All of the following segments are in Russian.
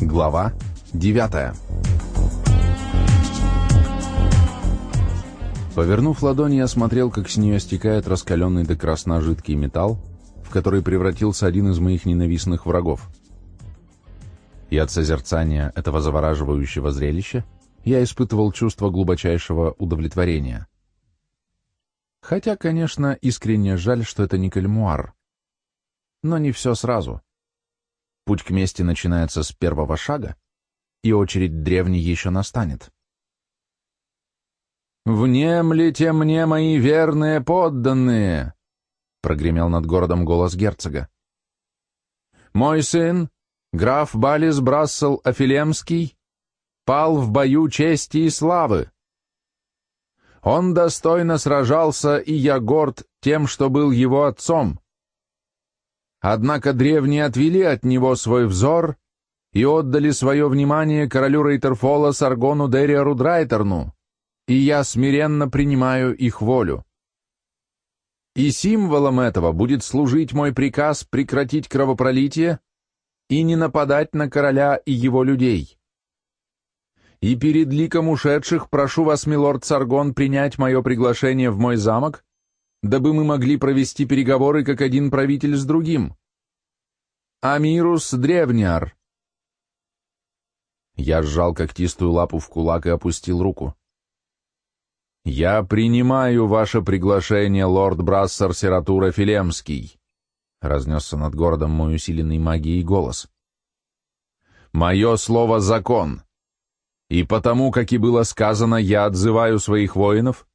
Глава 9 Повернув ладонь, я смотрел, как с нее стекает раскаленный до красна жидкий металл, в который превратился один из моих ненавистных врагов. И от созерцания этого завораживающего зрелища я испытывал чувство глубочайшего удовлетворения. Хотя, конечно, искренне жаль, что это не кальмуар. Но не все сразу. Путь к мести начинается с первого шага, и очередь древней еще настанет. «Внемлите мне, мои верные подданные!» — прогремел над городом голос герцога. «Мой сын, граф Балис Брассел Афилемский, пал в бою чести и славы. Он достойно сражался, и я горд тем, что был его отцом. Однако древние отвели от него свой взор и отдали свое внимание королю Рейтерфола Саргону Дериару Драйтерну, и я смиренно принимаю их волю. И символом этого будет служить мой приказ прекратить кровопролитие и не нападать на короля и его людей. И перед ликом ушедших прошу вас, милорд Саргон, принять мое приглашение в мой замок дабы мы могли провести переговоры как один правитель с другим. Амирус Древняр. Я сжал когтистую лапу в кулак и опустил руку. «Я принимаю ваше приглашение, лорд Брассер Сература Филемский», — разнесся над городом мой усиленный магией голос. «Мое слово — закон, и потому, как и было сказано, я отзываю своих воинов,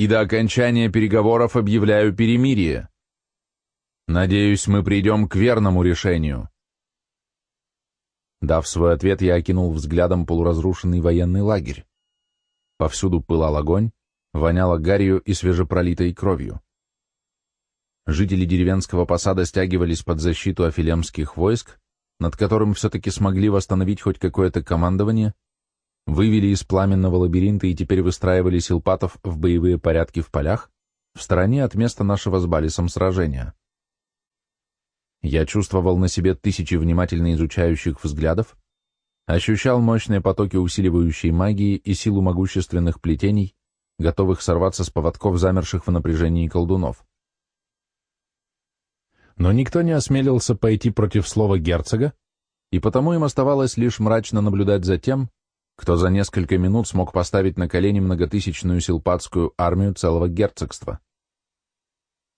и до окончания переговоров объявляю перемирие. Надеюсь, мы придем к верному решению. Дав свой ответ, я окинул взглядом полуразрушенный военный лагерь. Повсюду пылал огонь, воняло гарью и свежепролитой кровью. Жители деревенского посада стягивались под защиту афилемских войск, над которым все-таки смогли восстановить хоть какое-то командование, вывели из пламенного лабиринта и теперь выстраивали силпатов в боевые порядки в полях, в стороне от места нашего с Балисом сражения. Я чувствовал на себе тысячи внимательно изучающих взглядов, ощущал мощные потоки усиливающей магии и силу могущественных плетений, готовых сорваться с поводков замерших в напряжении колдунов. Но никто не осмелился пойти против слова герцога, и потому им оставалось лишь мрачно наблюдать за тем, кто за несколько минут смог поставить на колени многотысячную силпатскую армию целого герцогства.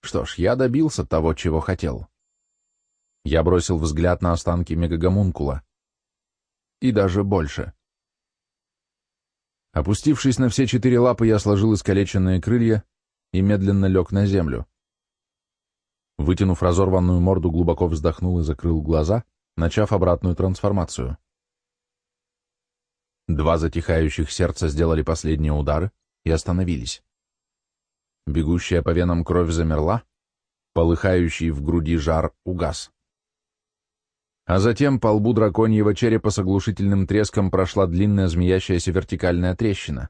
Что ж, я добился того, чего хотел. Я бросил взгляд на останки мегагомункула. И даже больше. Опустившись на все четыре лапы, я сложил искалеченные крылья и медленно лег на землю. Вытянув разорванную морду, глубоко вздохнул и закрыл глаза, начав обратную трансформацию. Два затихающих сердца сделали последние удары и остановились. Бегущая по венам кровь замерла, полыхающий в груди жар угас. А затем по лбу драконьего черепа с оглушительным треском прошла длинная змеящаяся вертикальная трещина.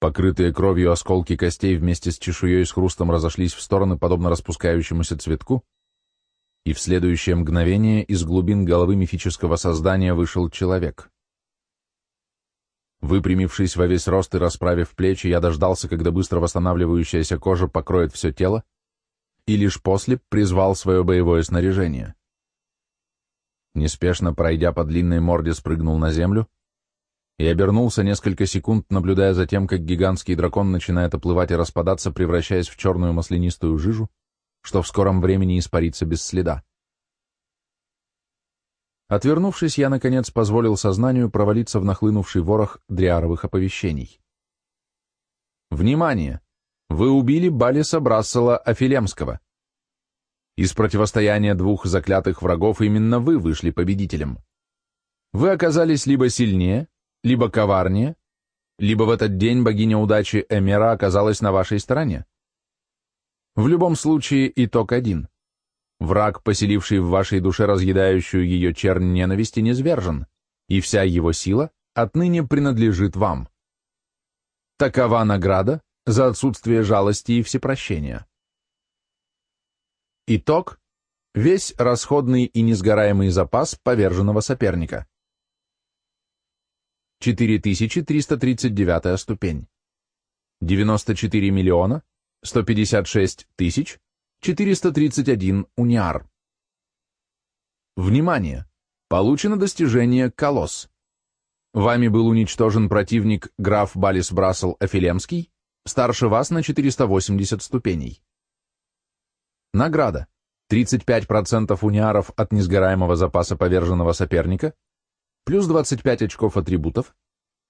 Покрытые кровью осколки костей вместе с чешуей с хрустом разошлись в стороны, подобно распускающемуся цветку, и в следующее мгновение из глубин головы мифического создания вышел человек. Выпрямившись во весь рост и расправив плечи, я дождался, когда быстро восстанавливающаяся кожа покроет все тело, и лишь после призвал свое боевое снаряжение. Неспешно пройдя по длинной морде, спрыгнул на землю и обернулся несколько секунд, наблюдая за тем, как гигантский дракон начинает оплывать и распадаться, превращаясь в черную маслянистую жижу, что в скором времени испарится без следа. Отвернувшись, я, наконец, позволил сознанию провалиться в нахлынувший ворох дриаровых оповещений. Внимание! Вы убили Балиса Брассела Афилемского. Из противостояния двух заклятых врагов именно вы вышли победителем. Вы оказались либо сильнее, либо коварнее, либо в этот день богиня удачи Эмера оказалась на вашей стороне. В любом случае итог один. Враг, поселивший в вашей душе разъедающую ее чернь ненависти, низвержен, и вся его сила отныне принадлежит вам. Такова награда за отсутствие жалости и всепрощения. Итог – Весь расходный и несгораемый запас поверженного соперника. 4339 ступень. 94 миллиона 156 тысяч 431 униар. Внимание! Получено достижение «Колосс». Вами был уничтожен противник граф Балис Брассел Эфилемский, старше вас на 480 ступеней. Награда. 35% униаров от несгораемого запаса поверженного соперника, плюс 25 очков атрибутов,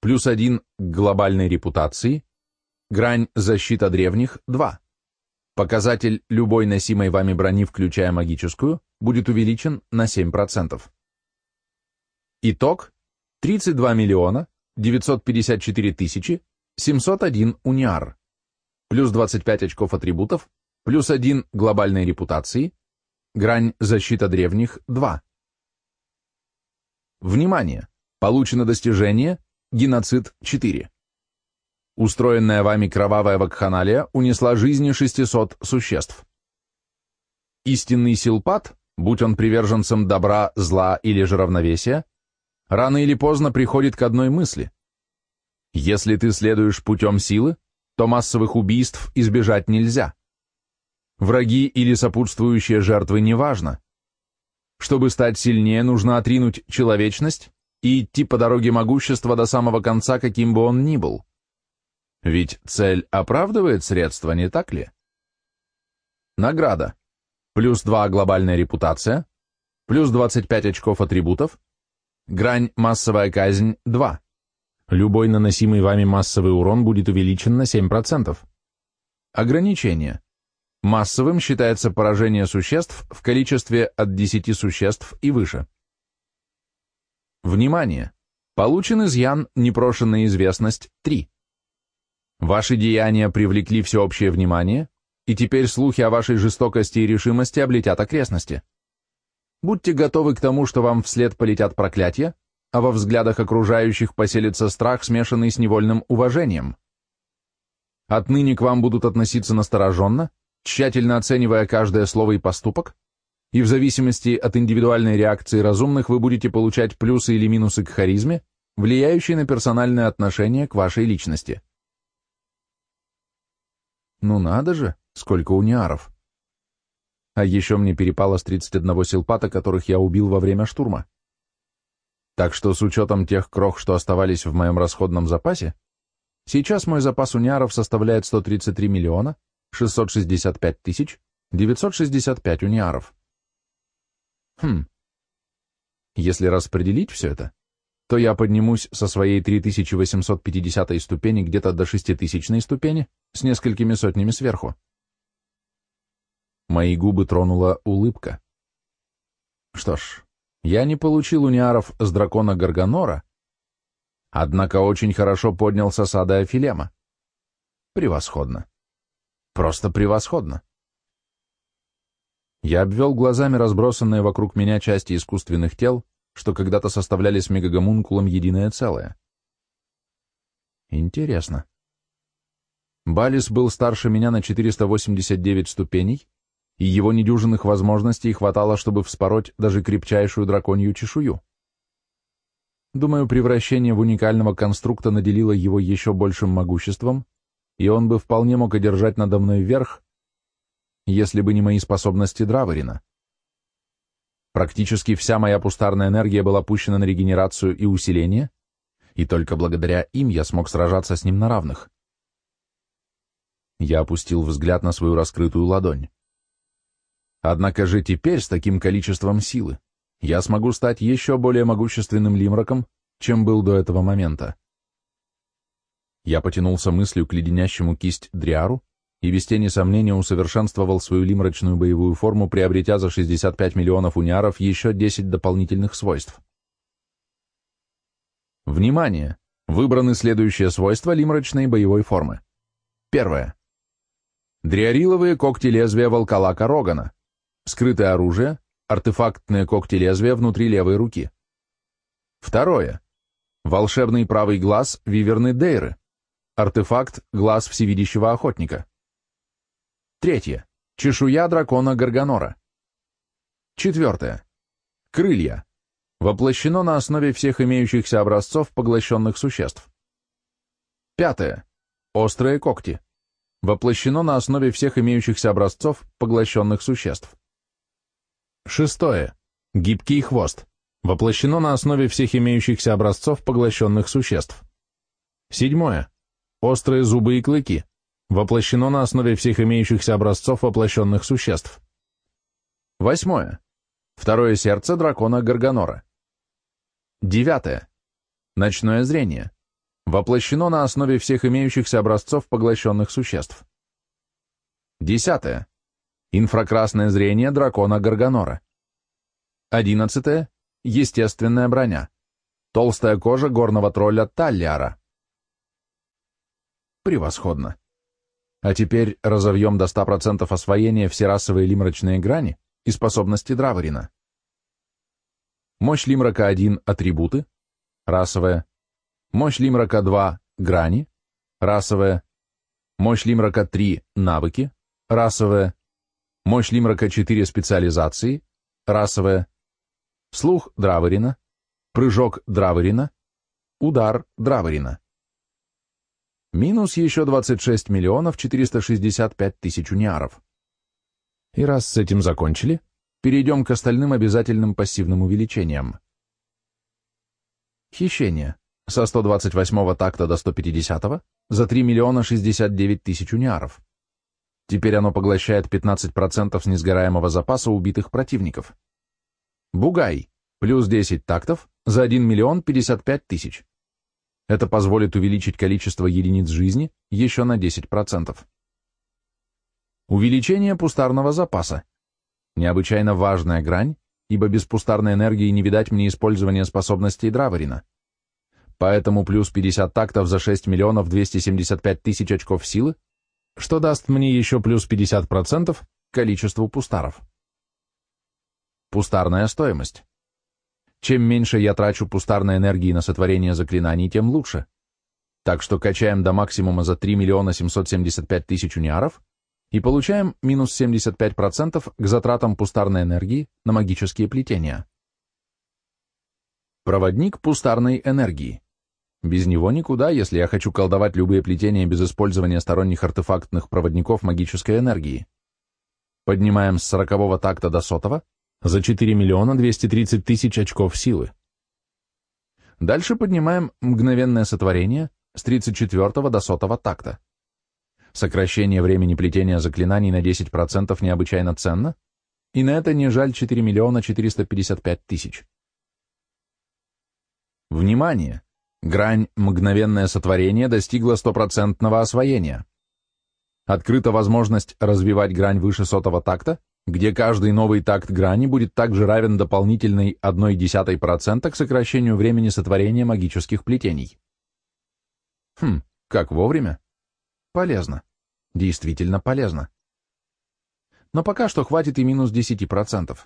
плюс 1 к глобальной репутации, грань защита древних 2. Показатель любой носимой вами брони, включая магическую, будет увеличен на 7%. Итог 32 миллиона 954 тысячи 701 униар, плюс 25 очков атрибутов, плюс 1 глобальной репутации, грань защита древних 2. Внимание! Получено достижение геноцид 4. Устроенная вами кровавая вакханалия унесла жизни 600 существ. Истинный силпат, будь он приверженцем добра, зла или же равновесия, рано или поздно приходит к одной мысли. Если ты следуешь путем силы, то массовых убийств избежать нельзя. Враги или сопутствующие жертвы неважно. Чтобы стать сильнее, нужно отринуть человечность и идти по дороге могущества до самого конца, каким бы он ни был. Ведь цель оправдывает средства, не так ли? Награда. Плюс 2 глобальная репутация, плюс 25 очков атрибутов, Грань массовая казнь 2. Любой наносимый вами массовый урон будет увеличен на 7%. Ограничение. Массовым считается поражение существ в количестве от 10 существ и выше. Внимание! Получен изъян непрошенная известность 3. Ваши деяния привлекли всеобщее внимание, и теперь слухи о вашей жестокости и решимости облетят окрестности. Будьте готовы к тому, что вам вслед полетят проклятия, а во взглядах окружающих поселится страх, смешанный с невольным уважением. Отныне к вам будут относиться настороженно, тщательно оценивая каждое слово и поступок, и в зависимости от индивидуальной реакции разумных вы будете получать плюсы или минусы к харизме, влияющие на персональное отношение к вашей личности. Ну надо же, сколько униаров. А еще мне перепало с 31 силпата, которых я убил во время штурма. Так что с учетом тех крох, что оставались в моем расходном запасе, сейчас мой запас униаров составляет 133 миллиона 665 тысяч 965 униаров. Хм. Если распределить все это, то я поднимусь со своей 3850 ступени где-то до 6000 ступени с несколькими сотнями сверху. Мои губы тронула улыбка. Что ж, я не получил униаров с дракона Гарганора, однако очень хорошо поднял с осады Афилема. Превосходно. Просто превосходно. Я обвел глазами разбросанные вокруг меня части искусственных тел, что когда-то составляли с мегагомункулом единое целое. Интересно. Балис был старше меня на 489 ступеней, и его недюжинных возможностей хватало, чтобы вспороть даже крепчайшую драконью чешую. Думаю, превращение в уникального конструкта наделило его еще большим могуществом, и он бы вполне мог одержать надо мной верх, если бы не мои способности Драверина. Практически вся моя пустарная энергия была пущена на регенерацию и усиление, и только благодаря им я смог сражаться с ним на равных. Я опустил взгляд на свою раскрытую ладонь. Однако же теперь с таким количеством силы я смогу стать еще более могущественным лимраком, чем был до этого момента. Я потянулся мыслью к леденящему кисть Дриару и без тени сомнения усовершенствовал свою лимрачную боевую форму, приобретя за 65 миллионов униаров еще 10 дополнительных свойств. Внимание! Выбраны следующие свойства лимрачной боевой формы. Первое. Дриариловые когти лезвия волколака Рогана. Скрытое оружие, артефактные когти лезвия внутри левой руки. Второе. Волшебный правый глаз Виверны Дейры. Артефакт глаз всевидящего охотника. Третье. Чешуя дракона Гарганора. Четвертое. Крылья. Воплощено на основе всех имеющихся образцов поглощенных существ. Пятое. Острые когти. Воплощено на основе всех имеющихся образцов поглощенных существ. Шестое. Гибкий хвост. Воплощено на основе всех имеющихся образцов поглощенных существ. Седьмое. Острые зубы и клыки. Воплощено на основе всех имеющихся образцов воплощенных существ. Восьмое. Второе сердце дракона Гарганора. Девятое. Ночное зрение. Воплощено на основе всех имеющихся образцов поглощенных существ. Десятое. Инфракрасное зрение дракона Гарганора. Одиннадцатое. Естественная броня. Толстая кожа горного тролля Таллиара. Превосходно. А теперь разовьем до 100% освоения все расовые лимрачные грани и способности Драворина. Мощь Лимрака 1 – атрибуты, расовая. Мощь Лимрака 2 – грани, расовая. Мощь Лимрака 3 – навыки, расовая. Мощь Лимрака 4 – специализации, расовая. Слух Драворина, прыжок Драворина, удар Драворина. Минус еще 26 миллионов 465 тысяч униаров. И раз с этим закончили, перейдем к остальным обязательным пассивным увеличениям. Хищение. Со 128 такта до 150 за 3 миллиона 69 тысяч униаров. Теперь оно поглощает 15% с несгораемого запаса убитых противников. Бугай. Плюс 10 тактов за 1 миллион 55 тысяч. Это позволит увеличить количество единиц жизни еще на 10%. Увеличение пустарного запаса. Необычайно важная грань, ибо без пустарной энергии не видать мне использования способностей Драворина. Поэтому плюс 50 тактов за 6 миллионов 275 тысяч очков силы, что даст мне еще плюс 50% к количеству пустаров. Пустарная стоимость. Чем меньше я трачу пустарной энергии на сотворение заклинаний, тем лучше. Так что качаем до максимума за 3 миллиона 775 тысяч униаров и получаем минус 75% к затратам пустарной энергии на магические плетения. Проводник пустарной энергии. Без него никуда, если я хочу колдовать любые плетения без использования сторонних артефактных проводников магической энергии. Поднимаем с 40 такта до сотого за 4 миллиона 230 тысяч очков силы. Дальше поднимаем мгновенное сотворение с 34 до 100 такта. Сокращение времени плетения заклинаний на 10% необычайно ценно, и на это не жаль 4 миллиона 455 тысяч. Внимание! Грань «Мгновенное сотворение» достигла стопроцентного освоения. Открыта возможность развивать грань выше сотого такта, где каждый новый такт грани будет также равен дополнительной 0,1% к сокращению времени сотворения магических плетений. Хм, как вовремя? Полезно. Действительно полезно. Но пока что хватит и минус 10%.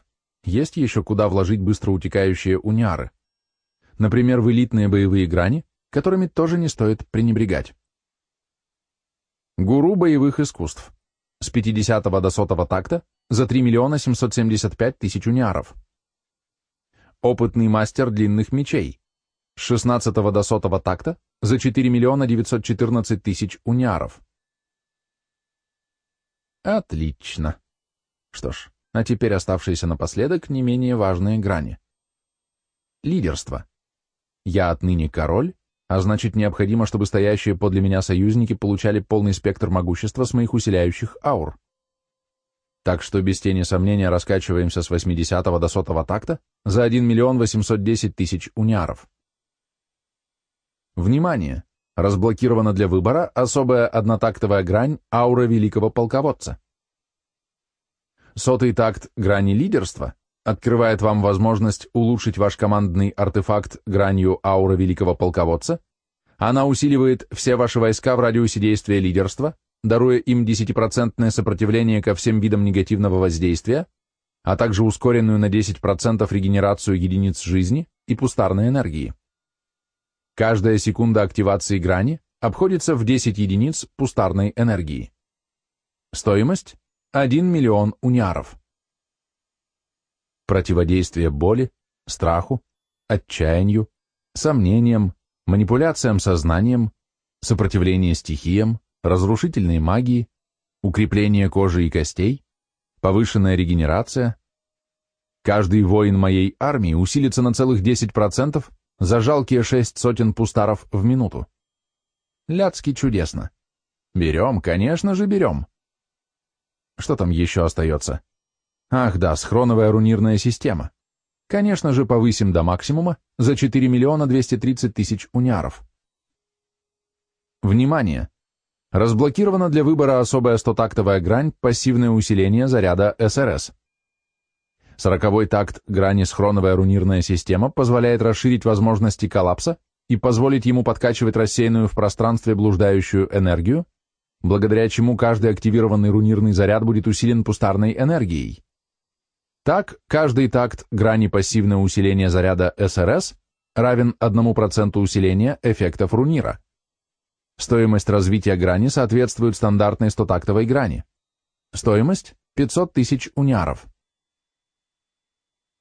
Есть еще куда вложить быстро утекающие униары. Например, в элитные боевые грани, которыми тоже не стоит пренебрегать. Гуру боевых искусств. С 50 до 100 такта за 3 миллиона 775 тысяч униаров. Опытный мастер длинных мечей. С 16 до 100 такта за 4 миллиона 914 тысяч униаров. Отлично. Что ж, а теперь оставшиеся напоследок не менее важные грани. Лидерство. Я отныне король, а значит необходимо, чтобы стоящие подле меня союзники получали полный спектр могущества с моих усиляющих аур. Так что без тени сомнения раскачиваемся с 80 до 100 такта за 1 миллион 810 тысяч униаров. Внимание! Разблокирована для выбора особая однотактовая грань аура великого полководца. Сотый такт грани лидерства открывает вам возможность улучшить ваш командный артефакт гранью аура великого полководца. Она усиливает все ваши войска в радиусе действия лидерства, даруя им 10% сопротивление ко всем видам негативного воздействия, а также ускоренную на 10% регенерацию единиц жизни и пустарной энергии. Каждая секунда активации грани обходится в 10 единиц пустарной энергии. Стоимость – 1 миллион униаров. противодействие боли, страху, отчаянию, сомнениям, манипуляциям сознанием, сопротивление стихиям, разрушительной магии, укрепление кожи и костей, повышенная регенерация. Каждый воин моей армии усилится на целых 10% за жалкие шесть сотен пустаров в минуту. Ляцки чудесно. Берем, конечно же, берем. Что там еще остается? Ах да, схроновая рунирная система. Конечно же, повысим до максимума за 4 миллиона 230 тысяч униаров. Внимание! Разблокирована для выбора особая стотактовая грань пассивное усиление заряда СРС. Сороковой такт грани схроновая рунирная система позволяет расширить возможности коллапса и позволить ему подкачивать рассеянную в пространстве блуждающую энергию, благодаря чему каждый активированный рунирный заряд будет усилен пустарной энергией. Так, каждый такт грани пассивного усиления заряда СРС равен 1% усиления эффектов рунира. Стоимость развития грани соответствует стандартной стотактовой грани. Стоимость – 500 тысяч униаров.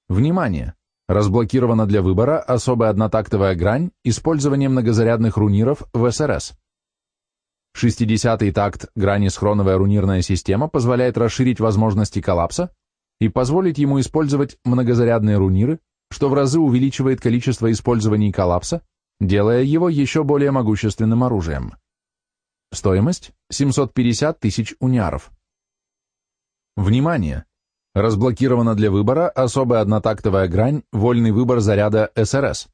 Внимание! Разблокирована для выбора особая однотактовая грань использования многозарядных руниров в СРС. 60-й такт грани схроновая рунирная система позволяет расширить возможности коллапса и позволить ему использовать многозарядные руниры, что в разы увеличивает количество использований коллапса, делая его еще более могущественным оружием. Стоимость – 750 тысяч униаров. Внимание! Разблокирована для выбора особая однотактовая грань «Вольный выбор заряда СРС».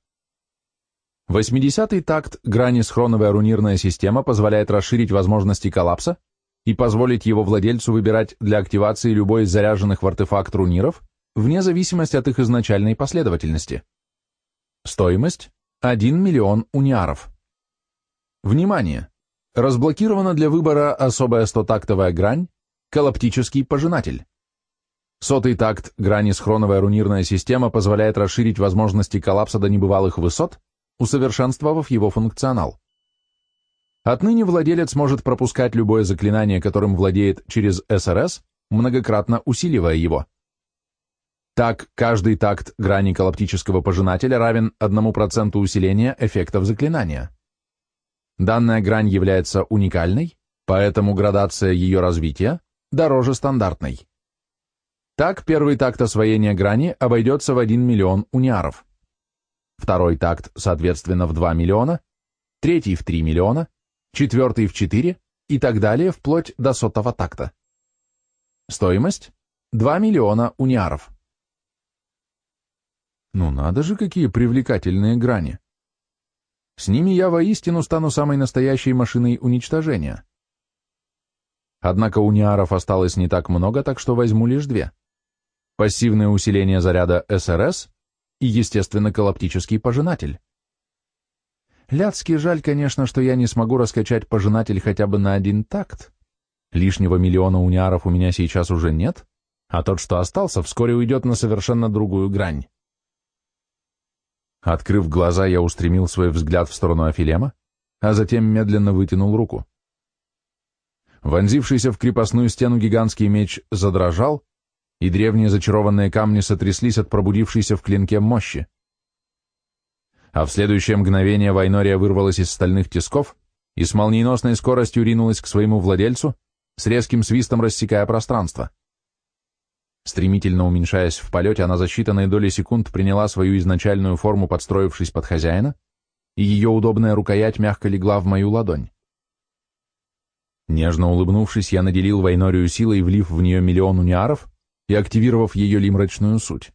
80-й такт грани схроновая рунирная система позволяет расширить возможности коллапса и позволить его владельцу выбирать для активации любой из заряженных в артефакт руниров вне зависимости от их изначальной последовательности. Стоимость – 1 миллион униаров. Внимание! Разблокирована для выбора особая стотактовая грань «Колоптический пожинатель». Сотый такт грани схроновая рунирная система позволяет расширить возможности коллапса до небывалых высот усовершенствовав его функционал. Отныне владелец может пропускать любое заклинание, которым владеет через СРС, многократно усиливая его. Так, каждый такт грани колоптического пожинателя равен 1% усиления эффектов заклинания. Данная грань является уникальной, поэтому градация ее развития дороже стандартной. Так, первый такт освоения грани обойдется в 1 миллион униаров второй такт, соответственно, в 2 миллиона, третий в 3 миллиона, четвертый в 4 и так далее вплоть до сотого такта. Стоимость – 2 миллиона униаров. Ну надо же, какие привлекательные грани. С ними я воистину стану самой настоящей машиной уничтожения. Однако униаров осталось не так много, так что возьму лишь две. Пассивное усиление заряда СРС и, естественно, колоптический пожинатель. Ляцки жаль, конечно, что я не смогу раскачать пожинатель хотя бы на один такт. Лишнего миллиона униаров у меня сейчас уже нет, а тот, что остался, вскоре уйдет на совершенно другую грань. Открыв глаза, я устремил свой взгляд в сторону Афилема, а затем медленно вытянул руку. Вонзившийся в крепостную стену гигантский меч задрожал, и древние зачарованные камни сотряслись от пробудившейся в клинке мощи. А в следующее мгновение Вайнория вырвалась из стальных тисков и с молниеносной скоростью ринулась к своему владельцу, с резким свистом рассекая пространство. Стремительно уменьшаясь в полете, она за считанные доли секунд приняла свою изначальную форму, подстроившись под хозяина, и ее удобная рукоять мягко легла в мою ладонь. Нежно улыбнувшись, я наделил Вайнорию силой, влив в нее миллион униаров, и активировав ее лимрачную суть.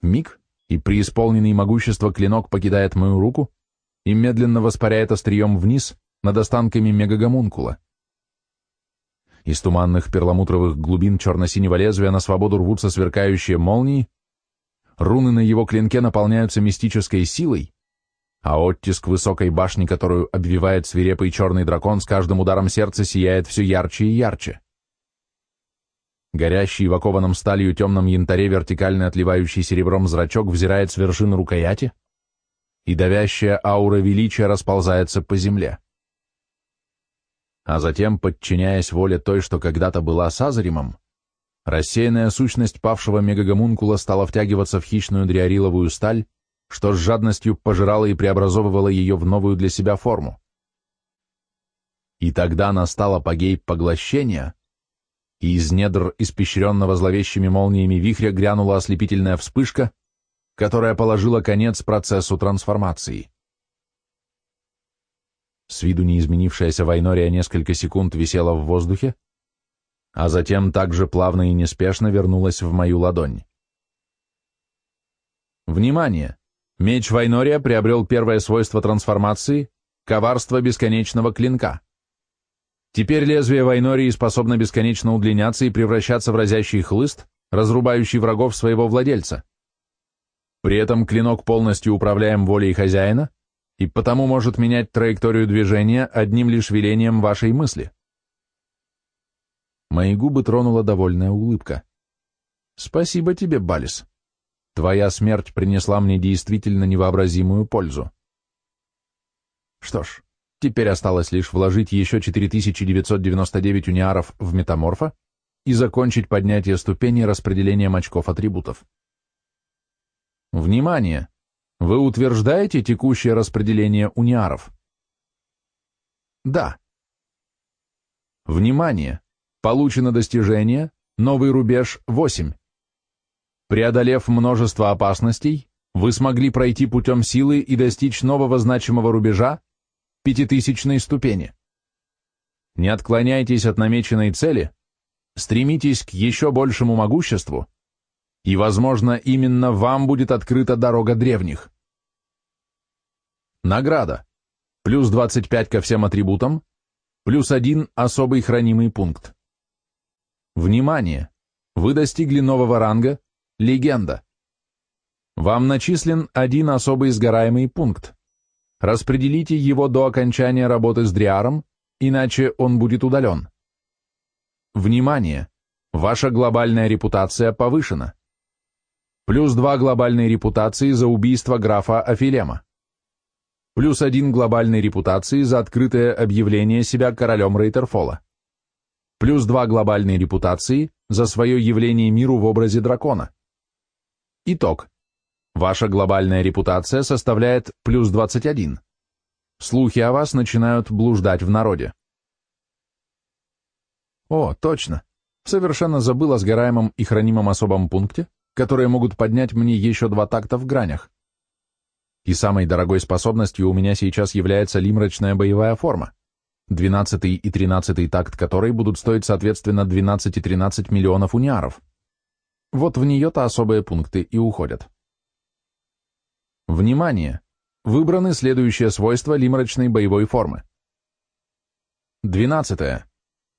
Миг, и преисполненный могущество клинок покидает мою руку и медленно воспаряет острием вниз над останками мегагомункула. Из туманных перламутровых глубин черно-синего лезвия на свободу рвутся сверкающие молнии, руны на его клинке наполняются мистической силой, а оттиск высокой башни, которую обвивает свирепый черный дракон, с каждым ударом сердца сияет все ярче и ярче. Горящий в окованном сталью темном янтаре вертикально отливающий серебром зрачок взирает с вершины рукояти, и давящая аура величия расползается по земле. А затем, подчиняясь воле той, что когда-то была Сазаримом, рассеянная сущность павшего мегагомункула стала втягиваться в хищную дриариловую сталь, что с жадностью пожирала и преобразовывала ее в новую для себя форму. И тогда настал апогей поглощения, и из недр, испещренного зловещими молниями вихря, грянула ослепительная вспышка, которая положила конец процессу трансформации. С виду не изменившаяся Вайнория несколько секунд висела в воздухе, а затем также плавно и неспешно вернулась в мою ладонь. Внимание! Меч Вайнория приобрел первое свойство трансформации — коварство бесконечного клинка. Теперь лезвие Вайнории способно бесконечно удлиняться и превращаться в разящий хлыст, разрубающий врагов своего владельца. При этом клинок полностью управляем волей хозяина и потому может менять траекторию движения одним лишь велением вашей мысли. Мои губы тронула довольная улыбка. Спасибо тебе, Балис. Твоя смерть принесла мне действительно невообразимую пользу. Что ж, теперь осталось лишь вложить еще 4999 униаров в метаморфа и закончить поднятие ступени распределением очков атрибутов. Внимание! Вы утверждаете текущее распределение униаров? Да. Внимание! Получено достижение, новый рубеж 8. Преодолев множество опасностей, вы смогли пройти путем силы и достичь нового значимого рубежа, пятитысячной ступени. Не отклоняйтесь от намеченной цели, стремитесь к еще большему могуществу и, возможно, именно вам будет открыта дорога древних. Награда. Плюс 25 ко всем атрибутам, плюс один особый хранимый пункт. Внимание! Вы достигли нового ранга «Легенда». Вам начислен один особый сгораемый пункт. Распределите его до окончания работы с Дриаром, иначе он будет удален. Внимание! Ваша глобальная репутация повышена плюс два глобальной репутации за убийство графа Афилема, плюс один глобальной репутации за открытое объявление себя королем Рейтерфола, плюс два глобальной репутации за свое явление миру в образе дракона. Итог. Ваша глобальная репутация составляет плюс 21. Слухи о вас начинают блуждать в народе. О, точно. Совершенно забыл о сгораемом и хранимом особом пункте, которые могут поднять мне еще два такта в гранях. И самой дорогой способностью у меня сейчас является лимрачная боевая форма, 12 и 13 такт которой будут стоить соответственно 12 и 13 миллионов униаров. Вот в нее-то особые пункты и уходят. Внимание! Выбраны следующие свойства лимрачной боевой формы. 12.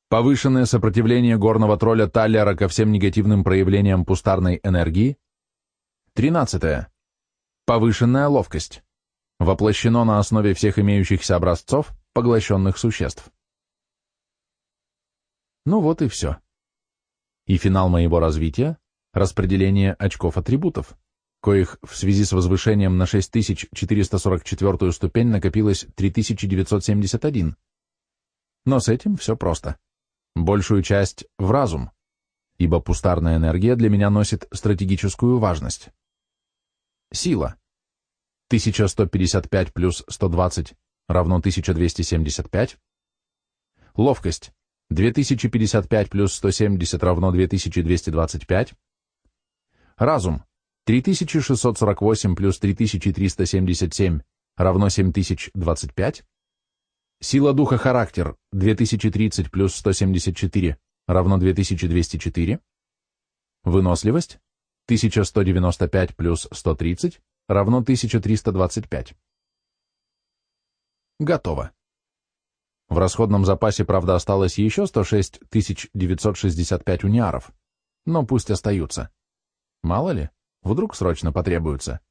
Повышенное сопротивление горного тролля Таллера ко всем негативным проявлениям пустарной энергии. 13. Повышенная ловкость. Воплощено на основе всех имеющихся образцов, поглощенных существ. Ну вот и все. И финал моего развития – распределение очков атрибутов, коих в связи с возвышением на 6444 ступень накопилось 3971. Но с этим все просто большую часть в разум, ибо пустарная энергия для меня носит стратегическую важность. Сила. 1155 плюс 120 равно 1275. Ловкость. 2055 плюс 170 равно 2225. Разум. 3648 плюс 3377 равно 7025. Сила духа характер 2030 плюс 174 равно 2204. Выносливость 1195 плюс 130 равно 1325. Готово. В расходном запасе, правда, осталось еще 106 965 униаров, но пусть остаются. Мало ли, вдруг срочно потребуются.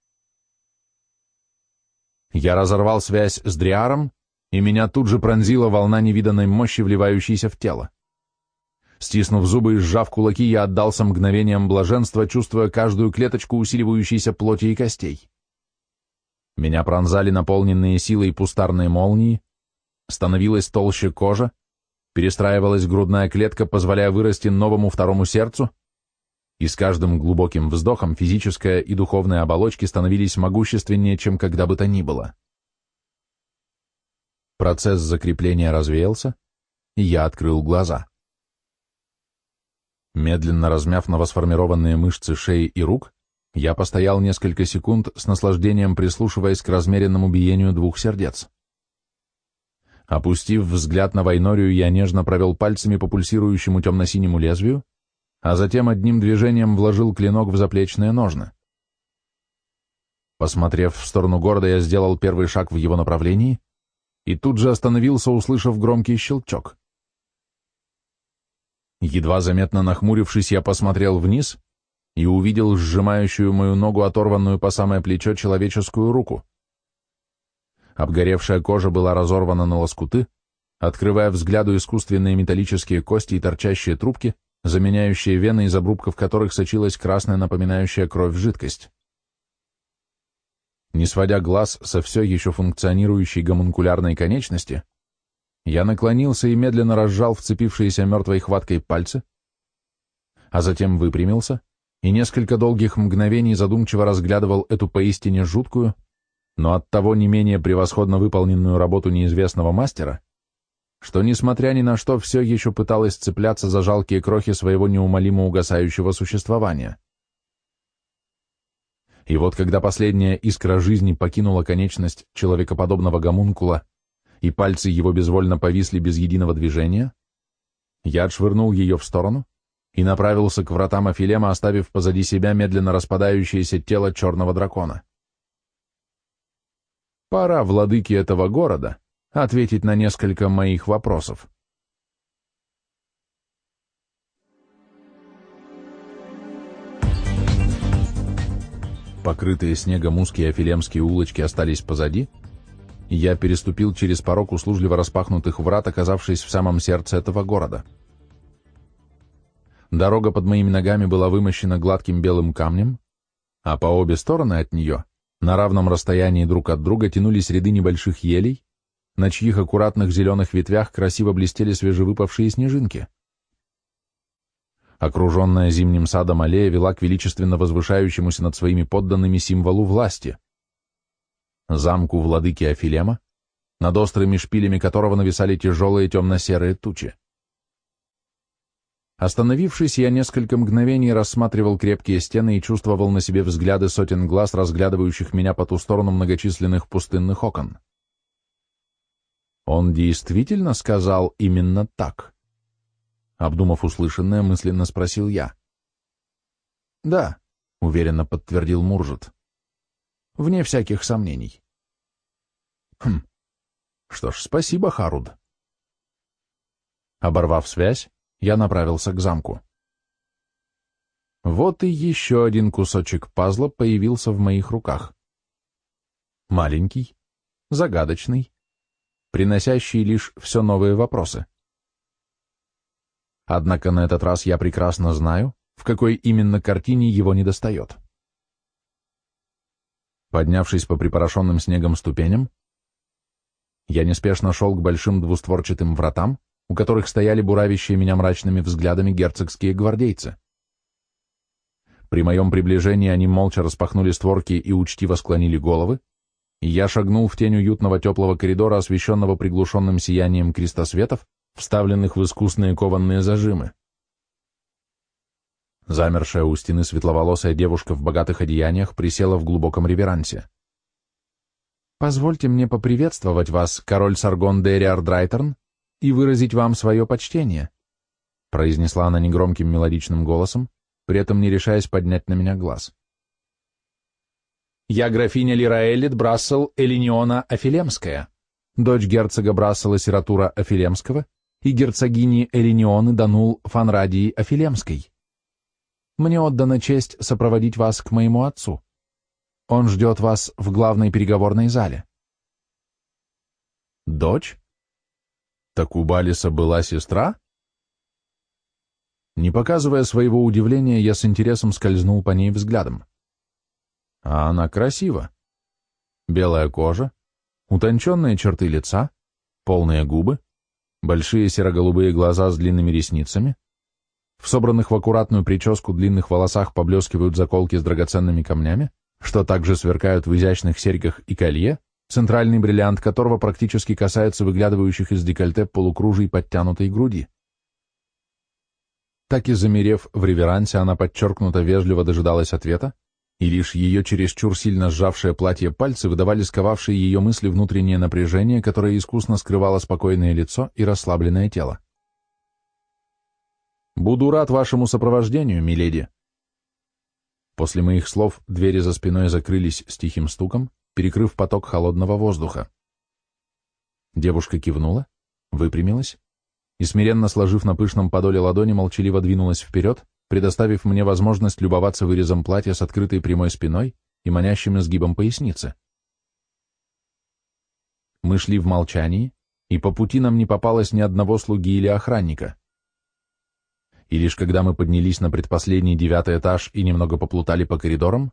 Я разорвал связь с Дриаром и меня тут же пронзила волна невиданной мощи, вливающейся в тело. Стиснув зубы и сжав кулаки, я отдался мгновением блаженства, чувствуя каждую клеточку усиливающейся плоти и костей. Меня пронзали наполненные силой пустарные молнии, становилась толще кожа, перестраивалась грудная клетка, позволяя вырасти новому второму сердцу, и с каждым глубоким вздохом физическая и духовная оболочки становились могущественнее, чем когда бы то ни было. Процесс закрепления развеялся, и я открыл глаза. Медленно размяв новосформированные мышцы шеи и рук, я постоял несколько секунд с наслаждением прислушиваясь к размеренному биению двух сердец. Опустив взгляд на Вайнорию, я нежно провел пальцами по пульсирующему темно-синему лезвию, а затем одним движением вложил клинок в заплечные ножны. Посмотрев в сторону города, я сделал первый шаг в его направлении и тут же остановился, услышав громкий щелчок. Едва заметно нахмурившись, я посмотрел вниз и увидел сжимающую мою ногу, оторванную по самое плечо, человеческую руку. Обгоревшая кожа была разорвана на лоскуты, открывая взгляду искусственные металлические кости и торчащие трубки, заменяющие вены, из обрубков которых сочилась красная, напоминающая кровь жидкость. Не сводя глаз со все еще функционирующей гомункулярной конечности, я наклонился и медленно разжал вцепившиеся мертвой хваткой пальцы, а затем выпрямился и несколько долгих мгновений задумчиво разглядывал эту поистине жуткую, но оттого не менее превосходно выполненную работу неизвестного мастера, что, несмотря ни на что, все еще пыталась цепляться за жалкие крохи своего неумолимо угасающего существования. И вот когда последняя искра жизни покинула конечность человекоподобного гомункула, и пальцы его безвольно повисли без единого движения, я отшвырнул ее в сторону и направился к вратам Афилема, оставив позади себя медленно распадающееся тело черного дракона. Пора владыке этого города ответить на несколько моих вопросов. Покрытые снегом узкие афилемские улочки остались позади, я переступил через порог услужливо распахнутых врат, оказавшись в самом сердце этого города. Дорога под моими ногами была вымощена гладким белым камнем, а по обе стороны от нее на равном расстоянии друг от друга тянулись ряды небольших елей, на чьих аккуратных зеленых ветвях красиво блестели свежевыпавшие снежинки. Окруженная зимним садом аллея вела к величественно возвышающемуся над своими подданными символу власти — замку владыки Афилема, над острыми шпилями которого нависали тяжелые темно-серые тучи. Остановившись, я несколько мгновений рассматривал крепкие стены и чувствовал на себе взгляды сотен глаз, разглядывающих меня по ту сторону многочисленных пустынных окон. Он действительно сказал именно так? Обдумав услышанное, мысленно спросил я. Да, уверенно подтвердил Муржит. Вне всяких сомнений. Хм. Что ж, спасибо, Харуд. Оборвав связь, я направился к замку. Вот и еще один кусочек пазла появился в моих руках. Маленький, загадочный, приносящий лишь все новые вопросы. Однако на этот раз я прекрасно знаю, в какой именно картине его недостает. Поднявшись по припорошенным снегом ступеням, я неспешно шел к большим двустворчатым вратам, у которых стояли буравящие меня мрачными взглядами герцогские гвардейцы. При моем приближении они молча распахнули створки и учтиво склонили головы, и я шагнул в тень уютного теплого коридора, освещенного приглушенным сиянием крестосветов, вставленных в искусные кованные зажимы. Замершая у стены светловолосая девушка в богатых одеяниях присела в глубоком реверансе. «Позвольте мне поприветствовать вас, король Саргон Дериар Драйтерн, и выразить вам свое почтение», произнесла она негромким мелодичным голосом, при этом не решаясь поднять на меня глаз. «Я графиня Лираэлит Брассел Элиниона Афилемская, дочь герцога Брассела Сиратура Афилемского и герцогини Элинионы Данул Фанрадии Афилемской. Мне отдана честь сопроводить вас к моему отцу. Он ждет вас в главной переговорной зале». «Дочь?» Так у Балиса была сестра? Не показывая своего удивления, я с интересом скользнул по ней взглядом. А она красива. Белая кожа, утонченные черты лица, полные губы, большие серо-голубые глаза с длинными ресницами. В собранных в аккуратную прическу длинных волосах поблескивают заколки с драгоценными камнями, что также сверкают в изящных серьгах и колье, центральный бриллиант которого практически касается выглядывающих из декольте полукружий подтянутой груди. Так и замерев в реверансе, она подчеркнуто вежливо дожидалась ответа, и лишь ее чересчур сильно сжавшее платье пальцы выдавали сковавшие ее мысли внутреннее напряжение, которое искусно скрывало спокойное лицо и расслабленное тело. «Буду рад вашему сопровождению, миледи». После моих слов двери за спиной закрылись с тихим стуком, перекрыв поток холодного воздуха. Девушка кивнула, выпрямилась и, смиренно сложив на пышном подоле ладони, молчаливо двинулась вперед, предоставив мне возможность любоваться вырезом платья с открытой прямой спиной и манящим изгибом поясницы. Мы шли в молчании, и по пути нам не попалось ни одного слуги или охранника. И лишь когда мы поднялись на предпоследний девятый этаж и немного поплутали по коридорам,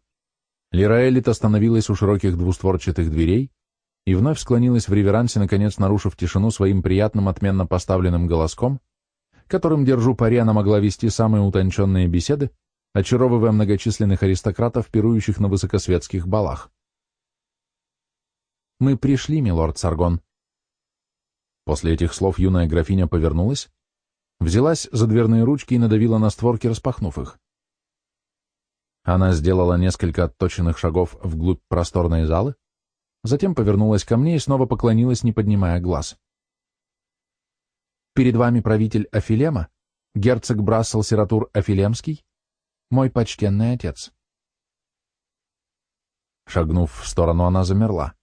Лираэлит остановилась у широких двустворчатых дверей и вновь склонилась в реверансе, наконец нарушив тишину своим приятным отменно поставленным голоском, которым, держу пари, она могла вести самые утонченные беседы, очаровывая многочисленных аристократов, пирующих на высокосветских балах. «Мы пришли, милорд Саргон». После этих слов юная графиня повернулась, взялась за дверные ручки и надавила на створки, распахнув их. Она сделала несколько отточенных шагов вглубь просторной залы, затем повернулась ко мне и снова поклонилась, не поднимая глаз. «Перед вами правитель Афилема, герцог Брассел Сиратур Афилемский, мой почтенный отец». Шагнув в сторону, она замерла.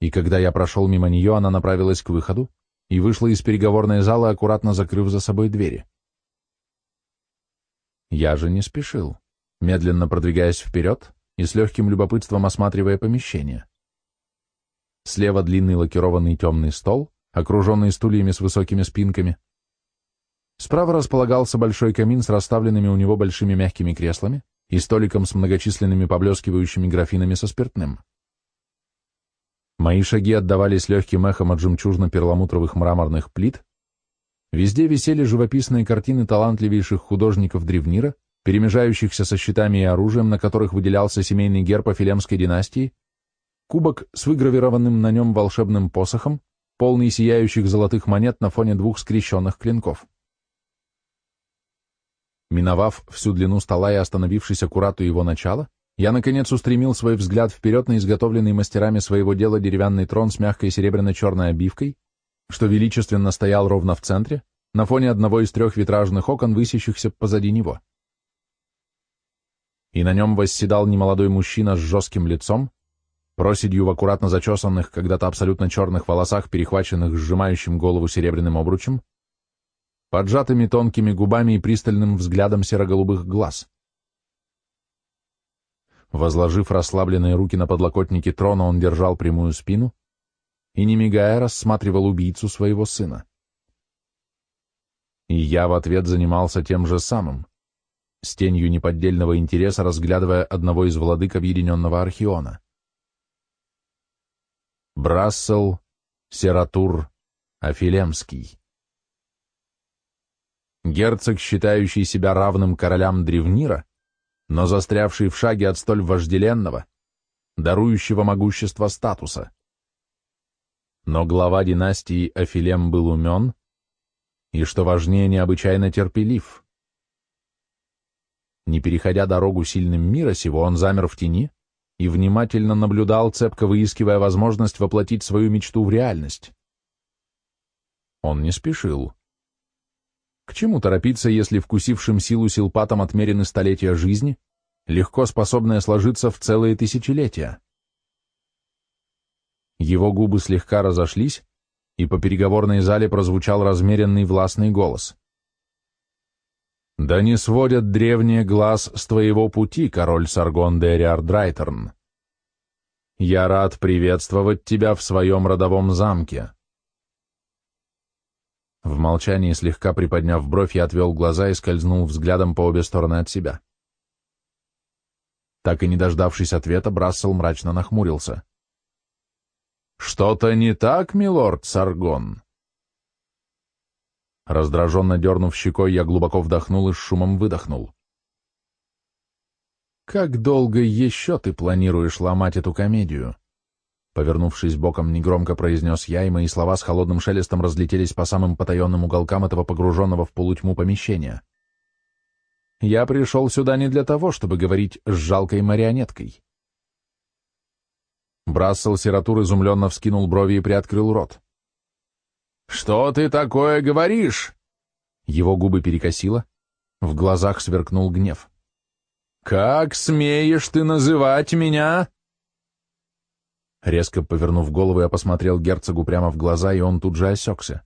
И когда я прошел мимо нее, она направилась к выходу и вышла из переговорной залы, аккуратно закрыв за собой двери. Я же не спешил медленно продвигаясь вперед и с легким любопытством осматривая помещение. Слева длинный лакированный темный стол, окруженный стульями с высокими спинками. Справа располагался большой камин с расставленными у него большими мягкими креслами и столиком с многочисленными поблескивающими графинами со спиртным. Мои шаги отдавались легким эхом от жемчужно-перламутровых мраморных плит. Везде висели живописные картины талантливейших художников Древнира, перемежающихся со щитами и оружием, на которых выделялся семейный герб Афилемской династии, кубок с выгравированным на нем волшебным посохом, полный сияющих золотых монет на фоне двух скрещенных клинков. Миновав всю длину стола и остановившись аккурат у его начала, я, наконец, устремил свой взгляд вперед на изготовленный мастерами своего дела деревянный трон с мягкой серебряно-черной обивкой, что величественно стоял ровно в центре, на фоне одного из трех витражных окон, высящихся позади него и на нем восседал немолодой мужчина с жестким лицом, проседью в аккуратно зачесанных, когда-то абсолютно черных волосах, перехваченных сжимающим голову серебряным обручем, поджатыми тонкими губами и пристальным взглядом серо-голубых глаз. Возложив расслабленные руки на подлокотники трона, он держал прямую спину и, не мигая, рассматривал убийцу своего сына. И я в ответ занимался тем же самым с тенью неподдельного интереса разглядывая одного из владык объединенного Архиона. Брассел, Сератур, Афилемский. Герцог, считающий себя равным королям Древнира, но застрявший в шаге от столь вожделенного, дарующего могущество статуса. Но глава династии Афилем был умен и, что важнее, необычайно терпелив. Не переходя дорогу сильным мира сего, он замер в тени и внимательно наблюдал, цепко выискивая возможность воплотить свою мечту в реальность. Он не спешил. К чему торопиться, если вкусившим силу силпатом отмерены столетия жизни, легко способная сложиться в целые тысячелетия? Его губы слегка разошлись, и по переговорной зале прозвучал размеренный властный голос. Да не сводят древние глаз с твоего пути, король Саргон Дериар Драйтерн. Я рад приветствовать тебя в своем родовом замке. В молчании, слегка приподняв бровь, я отвел глаза и скользнул взглядом по обе стороны от себя. Так и не дождавшись ответа, Брассел мрачно нахмурился. «Что-то не так, милорд Саргон?» Раздраженно дернув щекой, я глубоко вдохнул и с шумом выдохнул. «Как долго еще ты планируешь ломать эту комедию?» Повернувшись боком, негромко произнес я, и мои слова с холодным шелестом разлетелись по самым потаенным уголкам этого погруженного в полутьму помещения. «Я пришел сюда не для того, чтобы говорить с жалкой марионеткой». Брассел Сиратур изумленно вскинул брови и приоткрыл рот. «Что ты такое говоришь?» Его губы перекосило, в глазах сверкнул гнев. «Как смеешь ты называть меня?» Резко повернув голову, я посмотрел герцогу прямо в глаза, и он тут же осекся.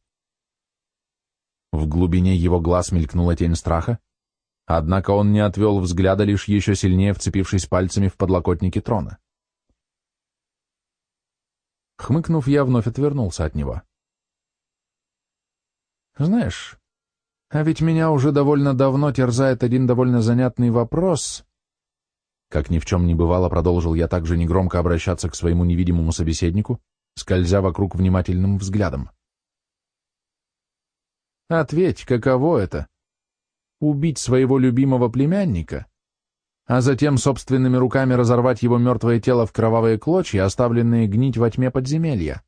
В глубине его глаз мелькнула тень страха, однако он не отвел взгляда, лишь еще сильнее вцепившись пальцами в подлокотники трона. Хмыкнув, я вновь отвернулся от него. «Знаешь, а ведь меня уже довольно давно терзает один довольно занятный вопрос», как ни в чем не бывало, продолжил я также негромко обращаться к своему невидимому собеседнику, скользя вокруг внимательным взглядом. «Ответь, каково это? Убить своего любимого племянника, а затем собственными руками разорвать его мертвое тело в кровавые клочья, оставленные гнить во тьме подземелья?»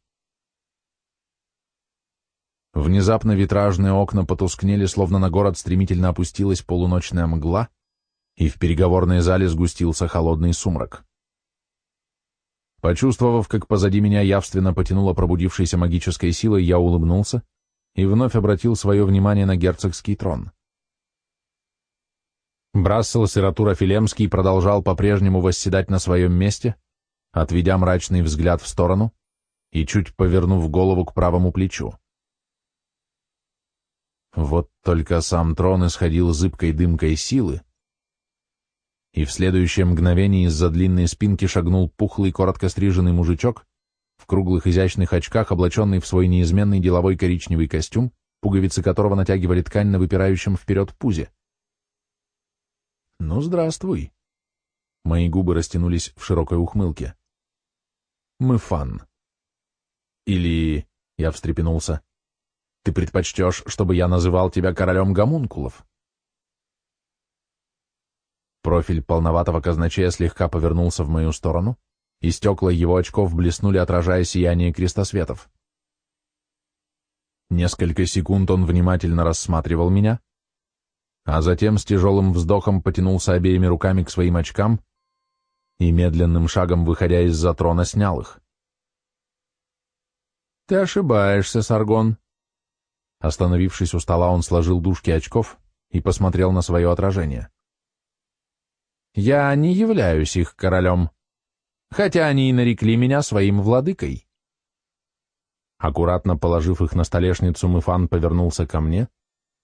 Внезапно витражные окна потускнели, словно на город стремительно опустилась полуночная мгла, и в переговорной зале сгустился холодный сумрак. Почувствовав, как позади меня явственно потянуло пробудившейся магической силой, я улыбнулся и вновь обратил свое внимание на герцогский трон. Брассел Сиратура Филемский продолжал по-прежнему восседать на своем месте, отведя мрачный взгляд в сторону и чуть повернув голову к правому плечу. Вот только сам трон исходил зыбкой дымкой силы, и в следующее мгновение из-за длинной спинки шагнул пухлый, коротко стриженный мужичок в круглых изящных очках, облаченный в свой неизменный деловой коричневый костюм, пуговицы которого натягивали ткань на выпирающем вперед пузе. «Ну, здравствуй!» Мои губы растянулись в широкой ухмылке. «Мы фан». «Или...» — я встрепенулся. «Ты предпочтешь, чтобы я называл тебя королем гомункулов?» Профиль полноватого казначея слегка повернулся в мою сторону, и стекла его очков блеснули, отражая сияние крестосветов. Несколько секунд он внимательно рассматривал меня, а затем с тяжелым вздохом потянулся обеими руками к своим очкам и медленным шагом, выходя из-за трона, снял их. «Ты ошибаешься, Саргон». Остановившись у стола, он сложил дужки очков и посмотрел на свое отражение. Я не являюсь их королем, хотя они и нарекли меня своим владыкой. Аккуратно положив их на столешницу, Мыфан повернулся ко мне,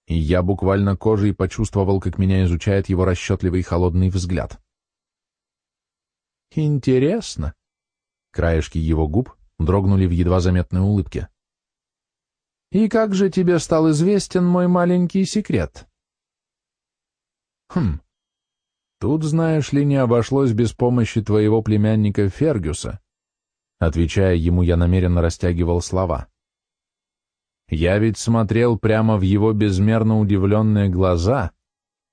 и я буквально кожей почувствовал, как меня изучает его расчетливый холодный взгляд. «Интересно». Краешки его губ дрогнули в едва заметной улыбке. «И как же тебе стал известен мой маленький секрет?» «Хм, Тут, знаешь ли, не обошлось без помощи твоего племянника Фергюса. Отвечая ему, я намеренно растягивал слова. Я ведь смотрел прямо в его безмерно удивленные глаза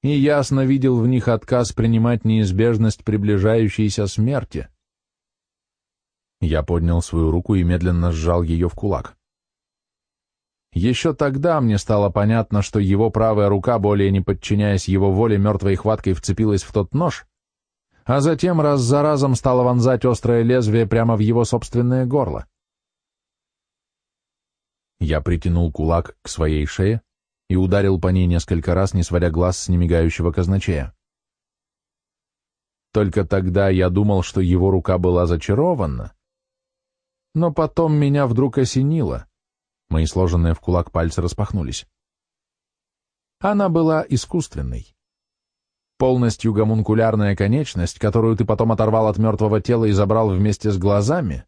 и ясно видел в них отказ принимать неизбежность приближающейся смерти. Я поднял свою руку и медленно сжал ее в кулак. Еще тогда мне стало понятно, что его правая рука, более не подчиняясь его воле, мертвой хваткой вцепилась в тот нож, а затем раз за разом стала вонзать острое лезвие прямо в его собственное горло. Я притянул кулак к своей шее и ударил по ней несколько раз, не сводя глаз с немигающего казначея. Только тогда я думал, что его рука была зачарована, но потом меня вдруг осенило. Мои сложенные в кулак пальцы распахнулись. Она была искусственной. Полностью гомункулярная конечность, которую ты потом оторвал от мертвого тела и забрал вместе с глазами,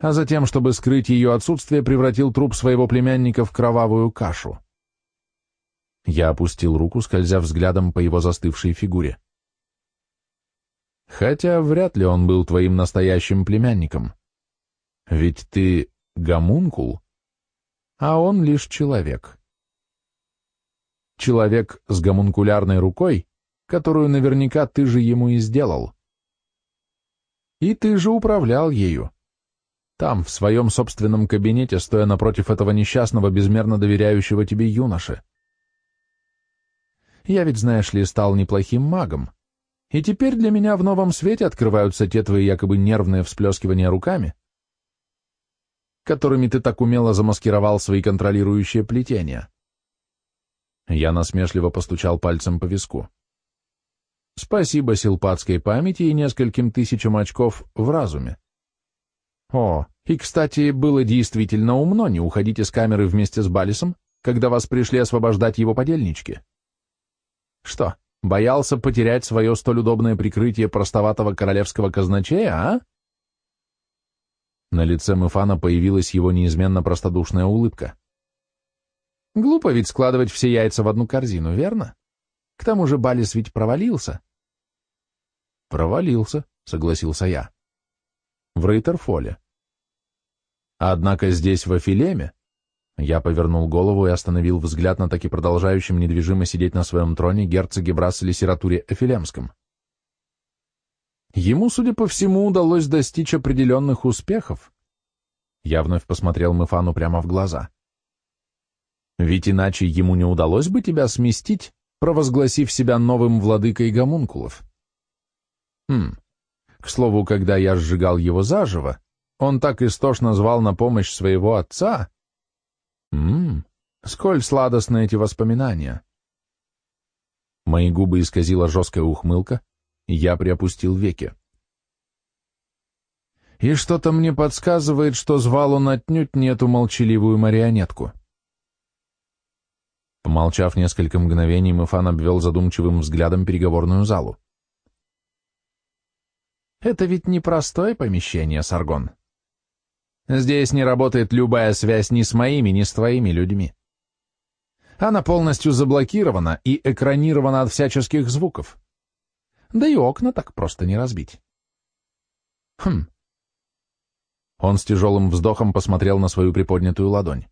а затем, чтобы скрыть ее отсутствие, превратил труп своего племянника в кровавую кашу. Я опустил руку, скользя взглядом по его застывшей фигуре. Хотя вряд ли он был твоим настоящим племянником. Ведь ты гомункул, а он лишь человек. человек с гомункулярной рукой, которую наверняка ты же ему и сделал. И ты же управлял ею. Там, в своем собственном кабинете, стоя напротив этого несчастного, безмерно доверяющего тебе юноши. Я ведь, знаешь ли, стал неплохим магом. И теперь для меня в новом свете открываются те твои якобы нервные всплескивания руками, которыми ты так умело замаскировал свои контролирующие плетения. Я насмешливо постучал пальцем по виску. Спасибо силпатской памяти и нескольким тысячам очков в разуме. О, и, кстати, было действительно умно не уходить из камеры вместе с Балисом, когда вас пришли освобождать его подельнички. Что, боялся потерять свое столь удобное прикрытие простоватого королевского казначея, а? На лице Мефана появилась его неизменно простодушная улыбка. Глупо ведь складывать все яйца в одну корзину, верно? К тому же Балис ведь провалился. Провалился, согласился я. В Рейтерфоле. Однако здесь, в Афилеме, я повернул голову и остановил взгляд на таки продолжающем недвижимо сидеть на своем троне герцоге Брасселе Сиратуре Афилемском. Ему, судя по всему, удалось достичь определенных успехов. Я вновь посмотрел Мефану прямо в глаза. Ведь иначе ему не удалось бы тебя сместить, провозгласив себя новым владыкой гомункулов. Хм. К слову, когда я сжигал его заживо, он так истошно звал на помощь своего отца. Ммм, сколь сладостны эти воспоминания. Мои губы исказила жесткая ухмылка, я приопустил веки. И что-то мне подсказывает, что звал он отнюдь не эту молчаливую марионетку. Помолчав несколько мгновений, Мефан обвел задумчивым взглядом переговорную залу. «Это ведь непростое помещение, Саргон. Здесь не работает любая связь ни с моими, ни с твоими людьми. Она полностью заблокирована и экранирована от всяческих звуков. Да и окна так просто не разбить. Хм. Он с тяжелым вздохом посмотрел на свою приподнятую ладонь.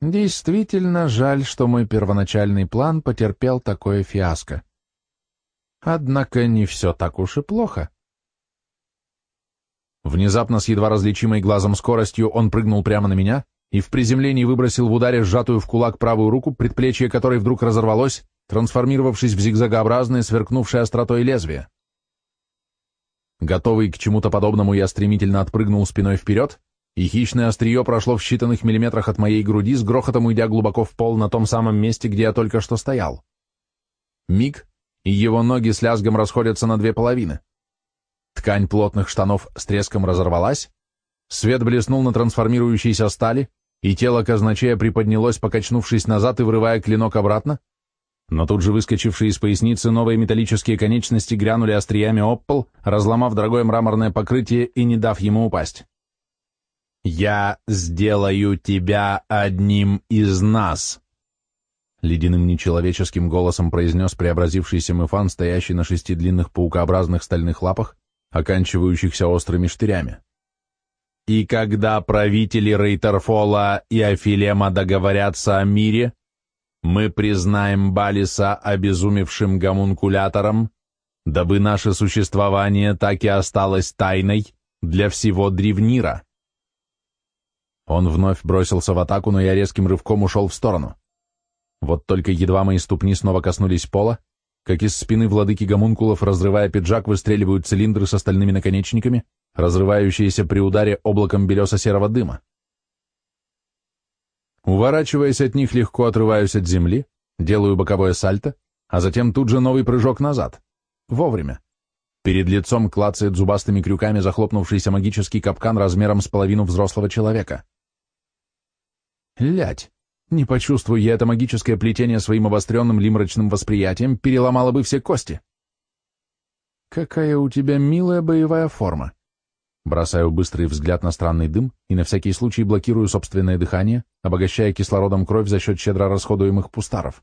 Действительно жаль, что мой первоначальный план потерпел такое фиаско. Однако не все так уж и плохо. Внезапно с едва различимой глазом скоростью он прыгнул прямо на меня и в приземлении выбросил в ударе сжатую в кулак правую руку, предплечье которой вдруг разорвалось, трансформировавшись в зигзагообразное, сверкнувшее остротой лезвие. Готовый к чему-то подобному, я стремительно отпрыгнул спиной вперед, и хищное острие прошло в считанных миллиметрах от моей груди, с грохотом уйдя глубоко в пол на том самом месте, где я только что стоял. Миг, и его ноги с лязгом расходятся на две половины. Ткань плотных штанов с треском разорвалась, свет блеснул на трансформирующейся стали, и тело казначея приподнялось, покачнувшись назад и вырывая клинок обратно, но тут же выскочившие из поясницы новые металлические конечности грянули остриями об пол, разломав дорогое мраморное покрытие и не дав ему упасть. «Я сделаю тебя одним из нас!» Ледяным нечеловеческим голосом произнес преобразившийся Мефан, стоящий на шести длинных паукообразных стальных лапах, оканчивающихся острыми штырями. «И когда правители Рейтерфола и Афилема договорятся о мире, мы признаем Балиса обезумевшим гомункулятором, дабы наше существование так и осталось тайной для всего Древнира». Он вновь бросился в атаку, но я резким рывком ушел в сторону. Вот только едва мои ступни снова коснулись пола, как из спины владыки гомункулов, разрывая пиджак, выстреливают цилиндры с остальными наконечниками, разрывающиеся при ударе облаком белесо-серого дыма. Уворачиваясь от них, легко отрываюсь от земли, делаю боковое сальто, а затем тут же новый прыжок назад. Вовремя. Перед лицом клацает зубастыми крюками захлопнувшийся магический капкан размером с половину взрослого человека. Лять! Не почувствуя я это магическое плетение своим обостренным лимрачным восприятием, переломало бы все кости. Какая у тебя милая боевая форма. Бросаю быстрый взгляд на странный дым и на всякий случай блокирую собственное дыхание, обогащая кислородом кровь за счет щедро расходуемых пустаров.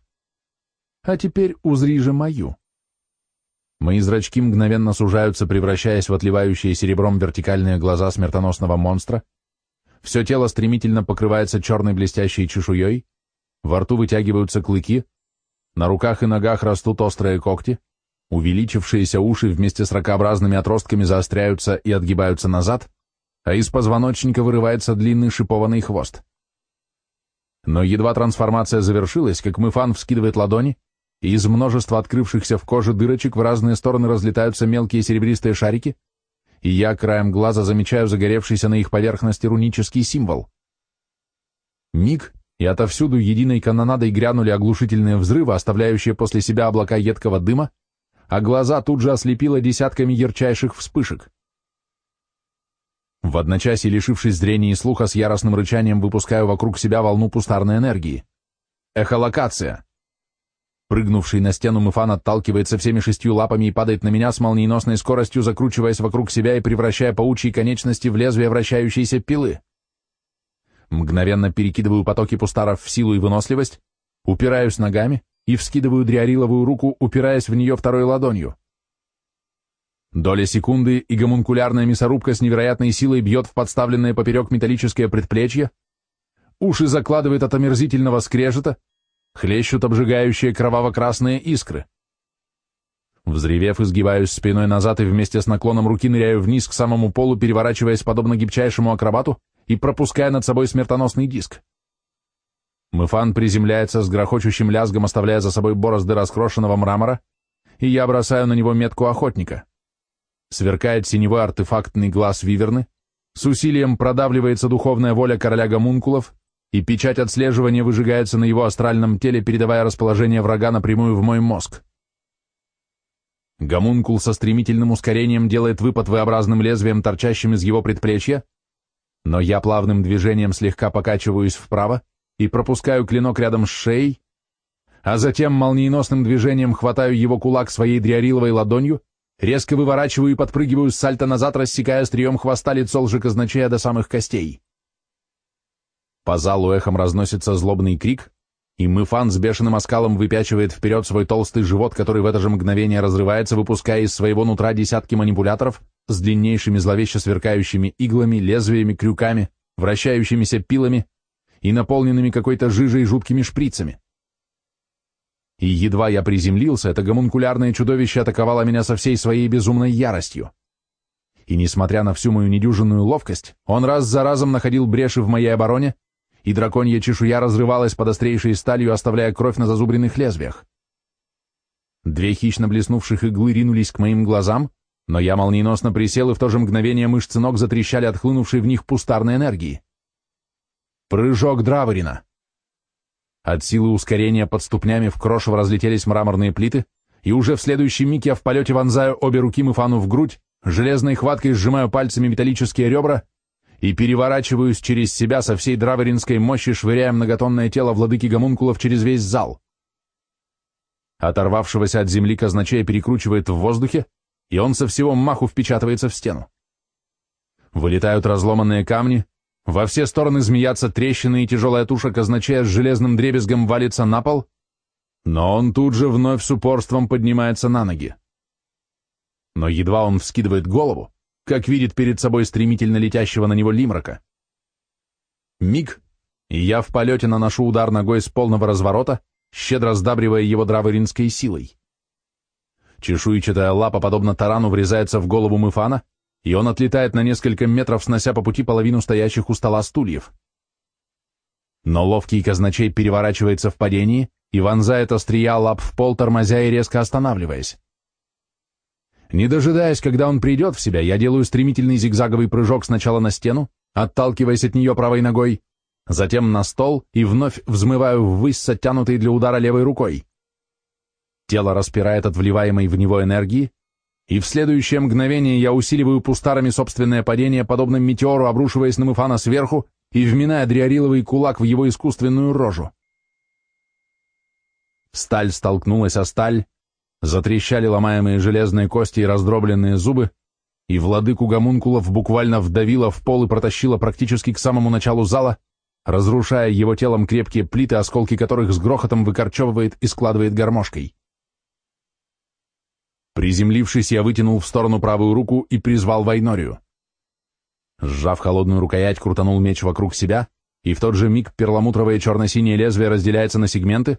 А теперь узри же мою. Мои зрачки мгновенно сужаются, превращаясь в отливающие серебром вертикальные глаза смертоносного монстра, все тело стремительно покрывается черной блестящей чешуей, во рту вытягиваются клыки, на руках и ногах растут острые когти, увеличившиеся уши вместе с ракообразными отростками заостряются и отгибаются назад, а из позвоночника вырывается длинный шипованный хвост. Но едва трансформация завершилась, как Мыфан вскидывает ладони, и из множества открывшихся в коже дырочек в разные стороны разлетаются мелкие серебристые шарики, и я краем глаза замечаю загоревшийся на их поверхности рунический символ. Миг, и отовсюду единой канонадой грянули оглушительные взрывы, оставляющие после себя облака едкого дыма, а глаза тут же ослепило десятками ярчайших вспышек. В одночасье, лишившись зрения и слуха, с яростным рычанием выпускаю вокруг себя волну пустарной энергии. Эхолокация. Прыгнувший на стену Мыфан отталкивается всеми шестью лапами и падает на меня с молниеносной скоростью, закручиваясь вокруг себя и превращая паучьи конечности в лезвие вращающейся пилы. Мгновенно перекидываю потоки пустаров в силу и выносливость, упираюсь ногами и вскидываю дриариловую руку, упираясь в нее второй ладонью. Доля секунды, и гомункулярная мясорубка с невероятной силой бьет в подставленное поперек металлическое предплечье, уши закладывает от омерзительного скрежета, хлещут обжигающие кроваво-красные искры. Взревев, изгибаюсь спиной назад и вместе с наклоном руки ныряю вниз к самому полу, переворачиваясь подобно гибчайшему акробату, и пропуская над собой смертоносный диск. Мыфан приземляется с грохочущим лязгом, оставляя за собой борозды раскрошенного мрамора, и я бросаю на него метку охотника. Сверкает синевой артефактный глаз виверны, с усилием продавливается духовная воля короля гомункулов, и печать отслеживания выжигается на его астральном теле, передавая расположение врага напрямую в мой мозг. Гомункул со стремительным ускорением делает выпад V-образным лезвием, торчащим из его предплечья, но я плавным движением слегка покачиваюсь вправо и пропускаю клинок рядом с шеей, а затем молниеносным движением хватаю его кулак своей дриариловой ладонью, резко выворачиваю и подпрыгиваю с сальто назад, рассекая острием хвоста лицо лжеказначея до самых костей. По залу эхом разносится злобный крик, и Мыфан с бешеным оскалом выпячивает вперед свой толстый живот, который в это же мгновение разрывается, выпуская из своего нутра десятки манипуляторов с длиннейшими зловеще сверкающими иглами, лезвиями, крюками, вращающимися пилами и наполненными какой-то жижей жуткими шприцами. И едва я приземлился, это гомункулярное чудовище атаковало меня со всей своей безумной яростью. И несмотря на всю мою недюжинную ловкость, он раз за разом находил бреши в моей обороне, и драконья чешуя разрывалась под острейшей сталью, оставляя кровь на зазубренных лезвиях. Две хищно блеснувших иглы ринулись к моим глазам, но я молниеносно присел, и в то же мгновение мышцы ног затрещали от хлынувшей в них пустарной энергии. Прыжок Драворина. От силы ускорения под ступнями в крошево разлетелись мраморные плиты, и уже в следующий миг я в полете вонзаю обе руки Мыфану в грудь, железной хваткой сжимаю пальцами металлические ребра и переворачиваюсь через себя со всей драверинской мощи, швыряя многотонное тело владыки гомункулов через весь зал. Оторвавшегося от земли казначея перекручивает в воздухе, и он со всего маху впечатывается в стену. Вылетают разломанные камни, во все стороны змеятся трещины, и тяжелая туша казначея с железным дребезгом валится на пол, но он тут же вновь с упорством поднимается на ноги. Но едва он вскидывает голову, как видит перед собой стремительно летящего на него лимрака. Миг, и я в полете наношу удар ногой с полного разворота, щедро сдабривая его драворинской силой. Чешуйчатая лапа, подобно тарану, врезается в голову Мыфана, и он отлетает на несколько метров, снося по пути половину стоящих у стола стульев. Но ловкий казначей переворачивается в падении и вонзает острия лап в пол, тормозя и резко останавливаясь. Не дожидаясь, когда он придет в себя, я делаю стремительный зигзаговый прыжок сначала на стену, отталкиваясь от нее правой ногой, затем на стол и вновь взмываю ввысь с оттянутой для удара левой рукой. Тело распирает от вливаемой в него энергии, и в следующее мгновение я усиливаю пустарами собственное падение, подобно метеору, обрушиваясь на Мыфана сверху и вминая дриариловый кулак в его искусственную рожу. Сталь столкнулась о сталь, Затрещали ломаемые железные кости и раздробленные зубы, и владыку гомункулов буквально вдавило в пол и протащило практически к самому началу зала, разрушая его телом крепкие плиты, осколки которых с грохотом выкорчевывает и складывает гармошкой. Приземлившись, я вытянул в сторону правую руку и призвал Вайнорию. Сжав холодную рукоять, крутанул меч вокруг себя и в тот же миг перламутровое черно-синее лезвие разделяется на сегменты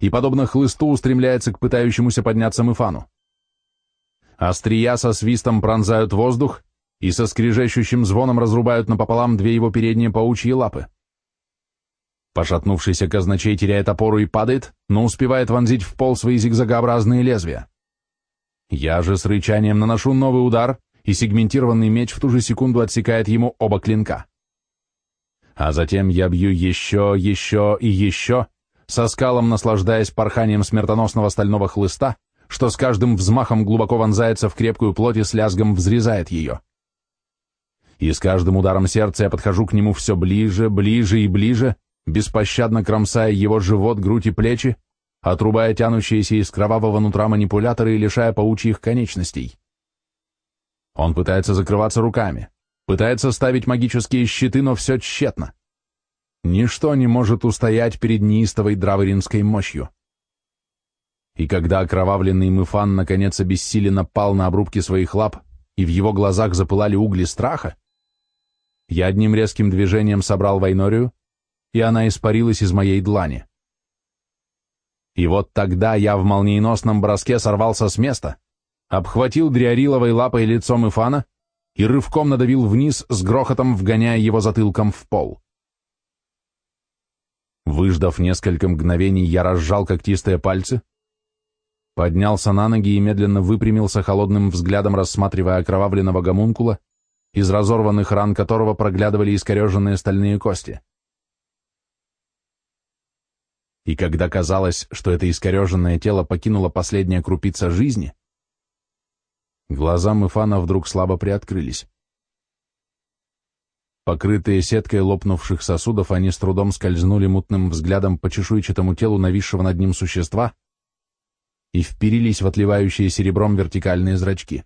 и, подобно хлысту, устремляется к пытающемуся подняться Мыфану. Острия со свистом пронзают воздух и со скрежещущим звоном разрубают напополам две его передние паучьи лапы. Пошатнувшийся казначей теряет опору и падает, но успевает вонзить в пол свои зигзагообразные лезвия. Я же с рычанием наношу новый удар, и сегментированный меч в ту же секунду отсекает ему оба клинка. А затем я бью еще, еще и еще, со скалом наслаждаясь порханием смертоносного стального хлыста, что с каждым взмахом глубоко вонзается в крепкую плоть и с лязгом взрезает ее. И с каждым ударом сердца я подхожу к нему все ближе, ближе и ближе, беспощадно кромсая его живот, грудь и плечи, отрубая тянущиеся из кровавого нутра манипуляторы и лишая паучьих конечностей. Он пытается закрываться руками, пытается ставить магические щиты, но все тщетно. Ничто не может устоять перед неистовой драверинской мощью. И когда окровавленный Мыфан наконец обессиленно пал на обрубки своих лап, и в его глазах запылали угли страха, я одним резким движением собрал Вайнорию, и она испарилась из моей длани. И вот тогда я в молниеносном броске сорвался с места, обхватил дриариловой лапой лицо Мыфана и рывком надавил вниз с грохотом, вгоняя его затылком в пол. Выждав несколько мгновений, я разжал когтистые пальцы, поднялся на ноги и медленно выпрямился холодным взглядом, рассматривая окровавленного гомункула, из разорванных ран которого проглядывали искореженные стальные кости. И когда казалось, что это искореженное тело покинуло последняя крупица жизни, глаза Мыфана вдруг слабо приоткрылись. Покрытые сеткой лопнувших сосудов, они с трудом скользнули мутным взглядом по чешуйчатому телу нависшего над ним существа и вперились в отливающие серебром вертикальные зрачки.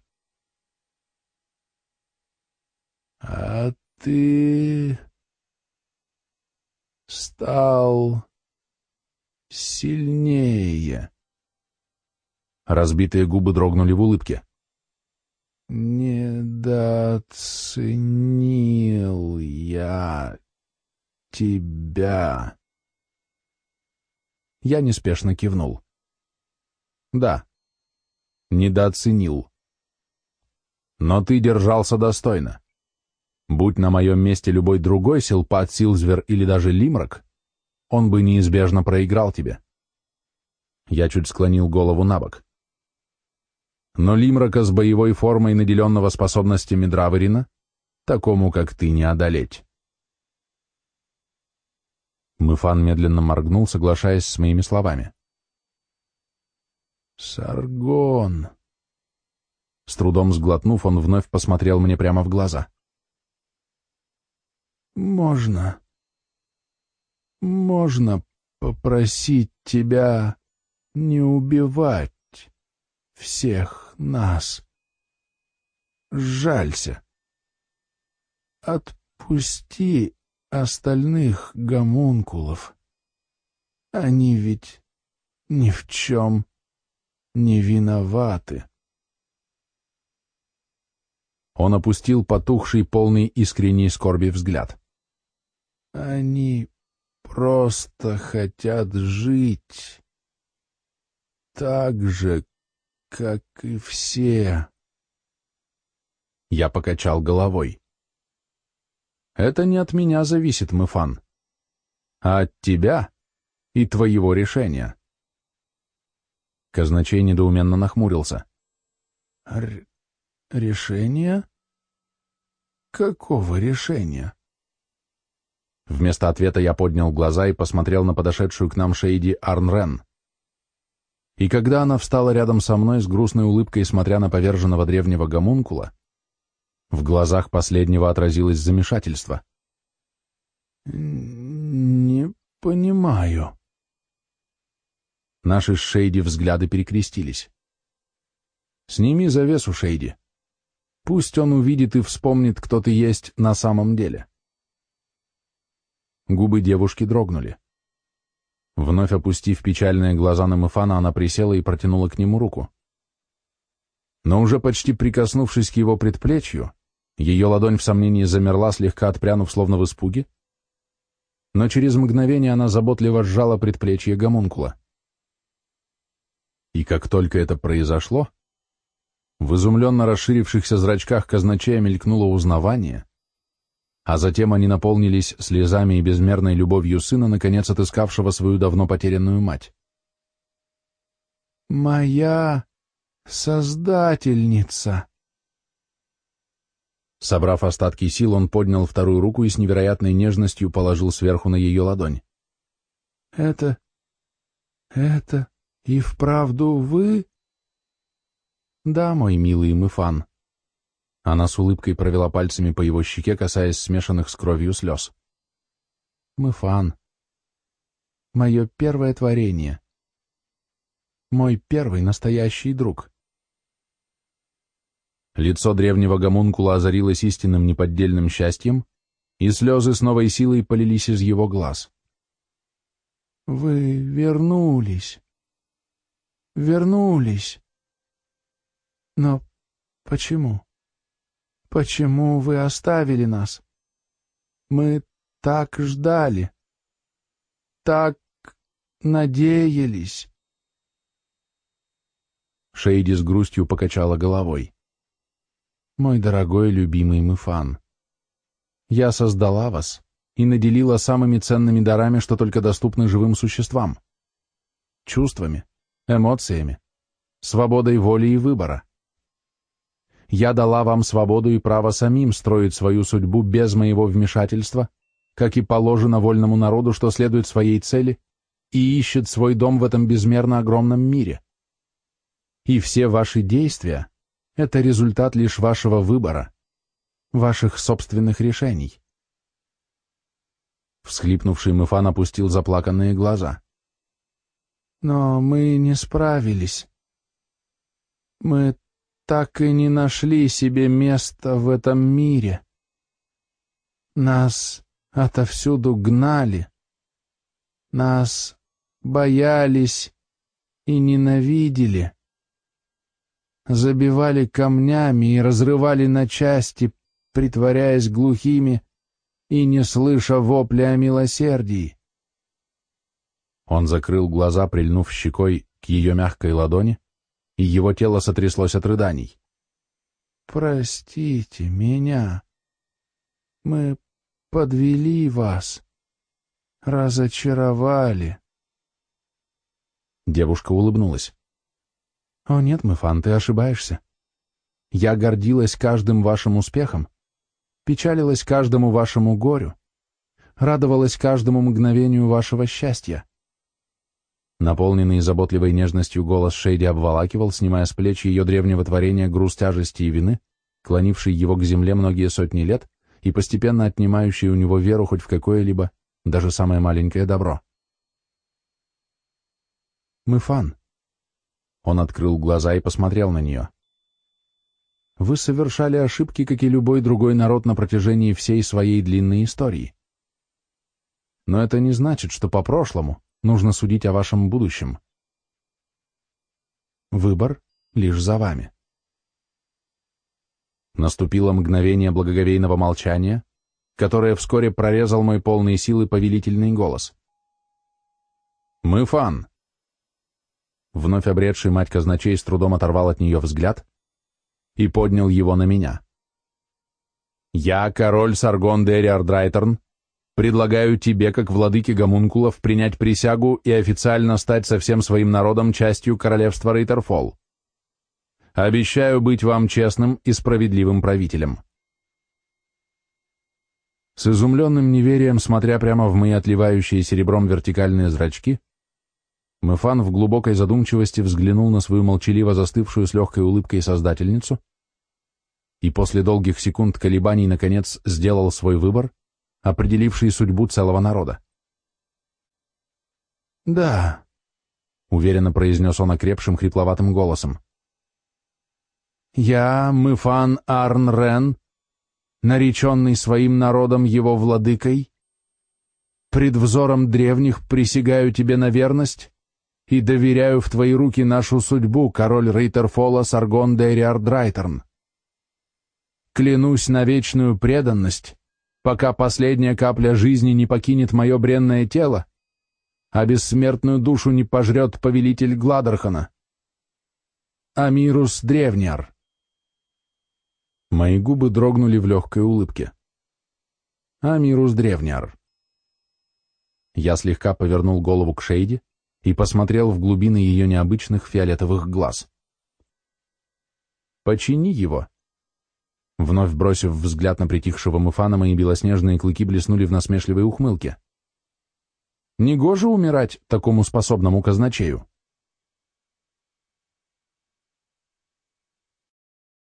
«А ты стал сильнее. Разбитые губы дрогнули в улыбке. Недооценил я тебя. Я неспешно кивнул. Да, недооценил. Но ты держался достойно. Будь на моем месте любой другой силпат, Силзвер или даже Лимрак, он бы неизбежно проиграл тебе. Я чуть склонил голову на бок. Но Лимрака с боевой формой, наделенного способностями Драверина, такому, как ты, не одолеть. Мыфан медленно моргнул, соглашаясь с моими словами. «Саргон!» С трудом сглотнув, он вновь посмотрел мне прямо в глаза. «Можно можно попросить тебя не убивать всех нас? Жалься. Отпусти остальных гомункулов. Они ведь ни в чем не виноваты. Он опустил потухший, полный искренней скорби взгляд. Они просто хотят жить так же, как и все. Я покачал головой. Это не от меня зависит, Мыфан, а от тебя и твоего решения. Казначей недоуменно нахмурился. Р решение? Какого решения? Вместо ответа я поднял глаза и посмотрел на подошедшую к нам Шейди Арнрен. И когда она встала рядом со мной с грустной улыбкой, смотря на поверженного древнего гомункула, в глазах последнего отразилось замешательство. «Не понимаю». Наши с Шейди взгляды перекрестились. «Сними завесу, Шейди. Пусть он увидит и вспомнит, кто ты есть на самом деле». Губы девушки дрогнули. Вновь опустив печальные глаза на Мефана, она присела и протянула к нему руку. Но уже почти прикоснувшись к его предплечью, ее ладонь в сомнении замерла, слегка отпрянув, словно в испуге, но через мгновение она заботливо сжала предплечье гомункула. И как только это произошло, в изумленно расширившихся зрачках казначея мелькнуло узнавание, а затем они наполнились слезами и безмерной любовью сына, наконец отыскавшего свою давно потерянную мать. «Моя создательница!» Собрав остатки сил, он поднял вторую руку и с невероятной нежностью положил сверху на ее ладонь. «Это... это и вправду вы?» «Да, мой милый Мыфан». Она с улыбкой провела пальцами по его щеке, касаясь смешанных с кровью слез. «Мыфан. Мое первое творение. Мой первый настоящий друг». Лицо древнего гомункула озарилось истинным неподдельным счастьем, и слезы с новой силой полились из его глаз. «Вы вернулись. Вернулись. Но почему? Почему вы оставили нас? Мы так ждали, так надеялись. Шейди с грустью покачала головой. Мой дорогой любимый Мыфан, я создала вас и наделила самыми ценными дарами, что только доступны живым существам. Чувствами, эмоциями, свободой воли и выбора. Я дала вам свободу и право самим строить свою судьбу без моего вмешательства, как и положено вольному народу, что следует своей цели и ищет свой дом в этом безмерно огромном мире. И все ваши действия — это результат лишь вашего выбора, ваших собственных решений. Всхлипнувший Мефан опустил заплаканные глаза. «Но мы не справились. Мы так и не нашли себе места в этом мире. Нас отовсюду гнали, нас боялись и ненавидели, забивали камнями и разрывали на части, притворяясь глухими и не слыша вопля о милосердии. Он закрыл глаза, прильнув щекой к ее мягкой ладони, и его тело сотряслось от рыданий. «Простите меня. Мы подвели вас, разочаровали». Девушка улыбнулась. «О нет, Мэфан, ты ошибаешься. Я гордилась каждым вашим успехом, печалилась каждому вашему горю, радовалась каждому мгновению вашего счастья. Наполненный заботливой нежностью голос Шейди обволакивал, снимая с плеч ее древнего творения груз тяжести и вины, клонивший его к земле многие сотни лет и постепенно отнимающий у него веру хоть в какое-либо, даже самое маленькое добро. «Мы фан». Он открыл глаза и посмотрел на нее. «Вы совершали ошибки, как и любой другой народ на протяжении всей своей длинной истории. Но это не значит, что по прошлому нужно судить о вашем будущем. Выбор лишь за вами. Наступило мгновение благоговейного молчания, которое вскоре прорезал мой полный силы повелительный голос. «Мы фан!» Вновь обретший мать казначей с трудом оторвал от нее взгляд и поднял его на меня. «Я, король Саргон Драйтерн, Предлагаю тебе, как владыке гомункулов, принять присягу и официально стать со всем своим народом частью королевства Рейтерфолл. Обещаю быть вам честным и справедливым правителем. С изумленным неверием, смотря прямо в мои отливающие серебром вертикальные зрачки, Мэфан в глубокой задумчивости взглянул на свою молчаливо застывшую с легкой улыбкой создательницу и после долгих секунд колебаний, наконец, сделал свой выбор определивший судьбу целого народа. «Да», — уверенно произнес он окрепшим хрипловатым голосом. «Я, Мыфан Арн Рен, нареченный своим народом его владыкой, пред взором древних присягаю тебе на верность и доверяю в твои руки нашу судьбу, король Рейтерфола Саргон Дериар Драйтерн. Клянусь на вечную преданность пока последняя капля жизни не покинет мое бренное тело, а бессмертную душу не пожрет повелитель Гладерхана. Амирус Древняр. Мои губы дрогнули в легкой улыбке. Амирус Древняр. Я слегка повернул голову к Шейди и посмотрел в глубины ее необычных фиолетовых глаз. «Почини его!» Вновь бросив взгляд на притихшего Муфана, мои белоснежные клыки блеснули в насмешливой ухмылке. Негоже умирать такому способному казначею.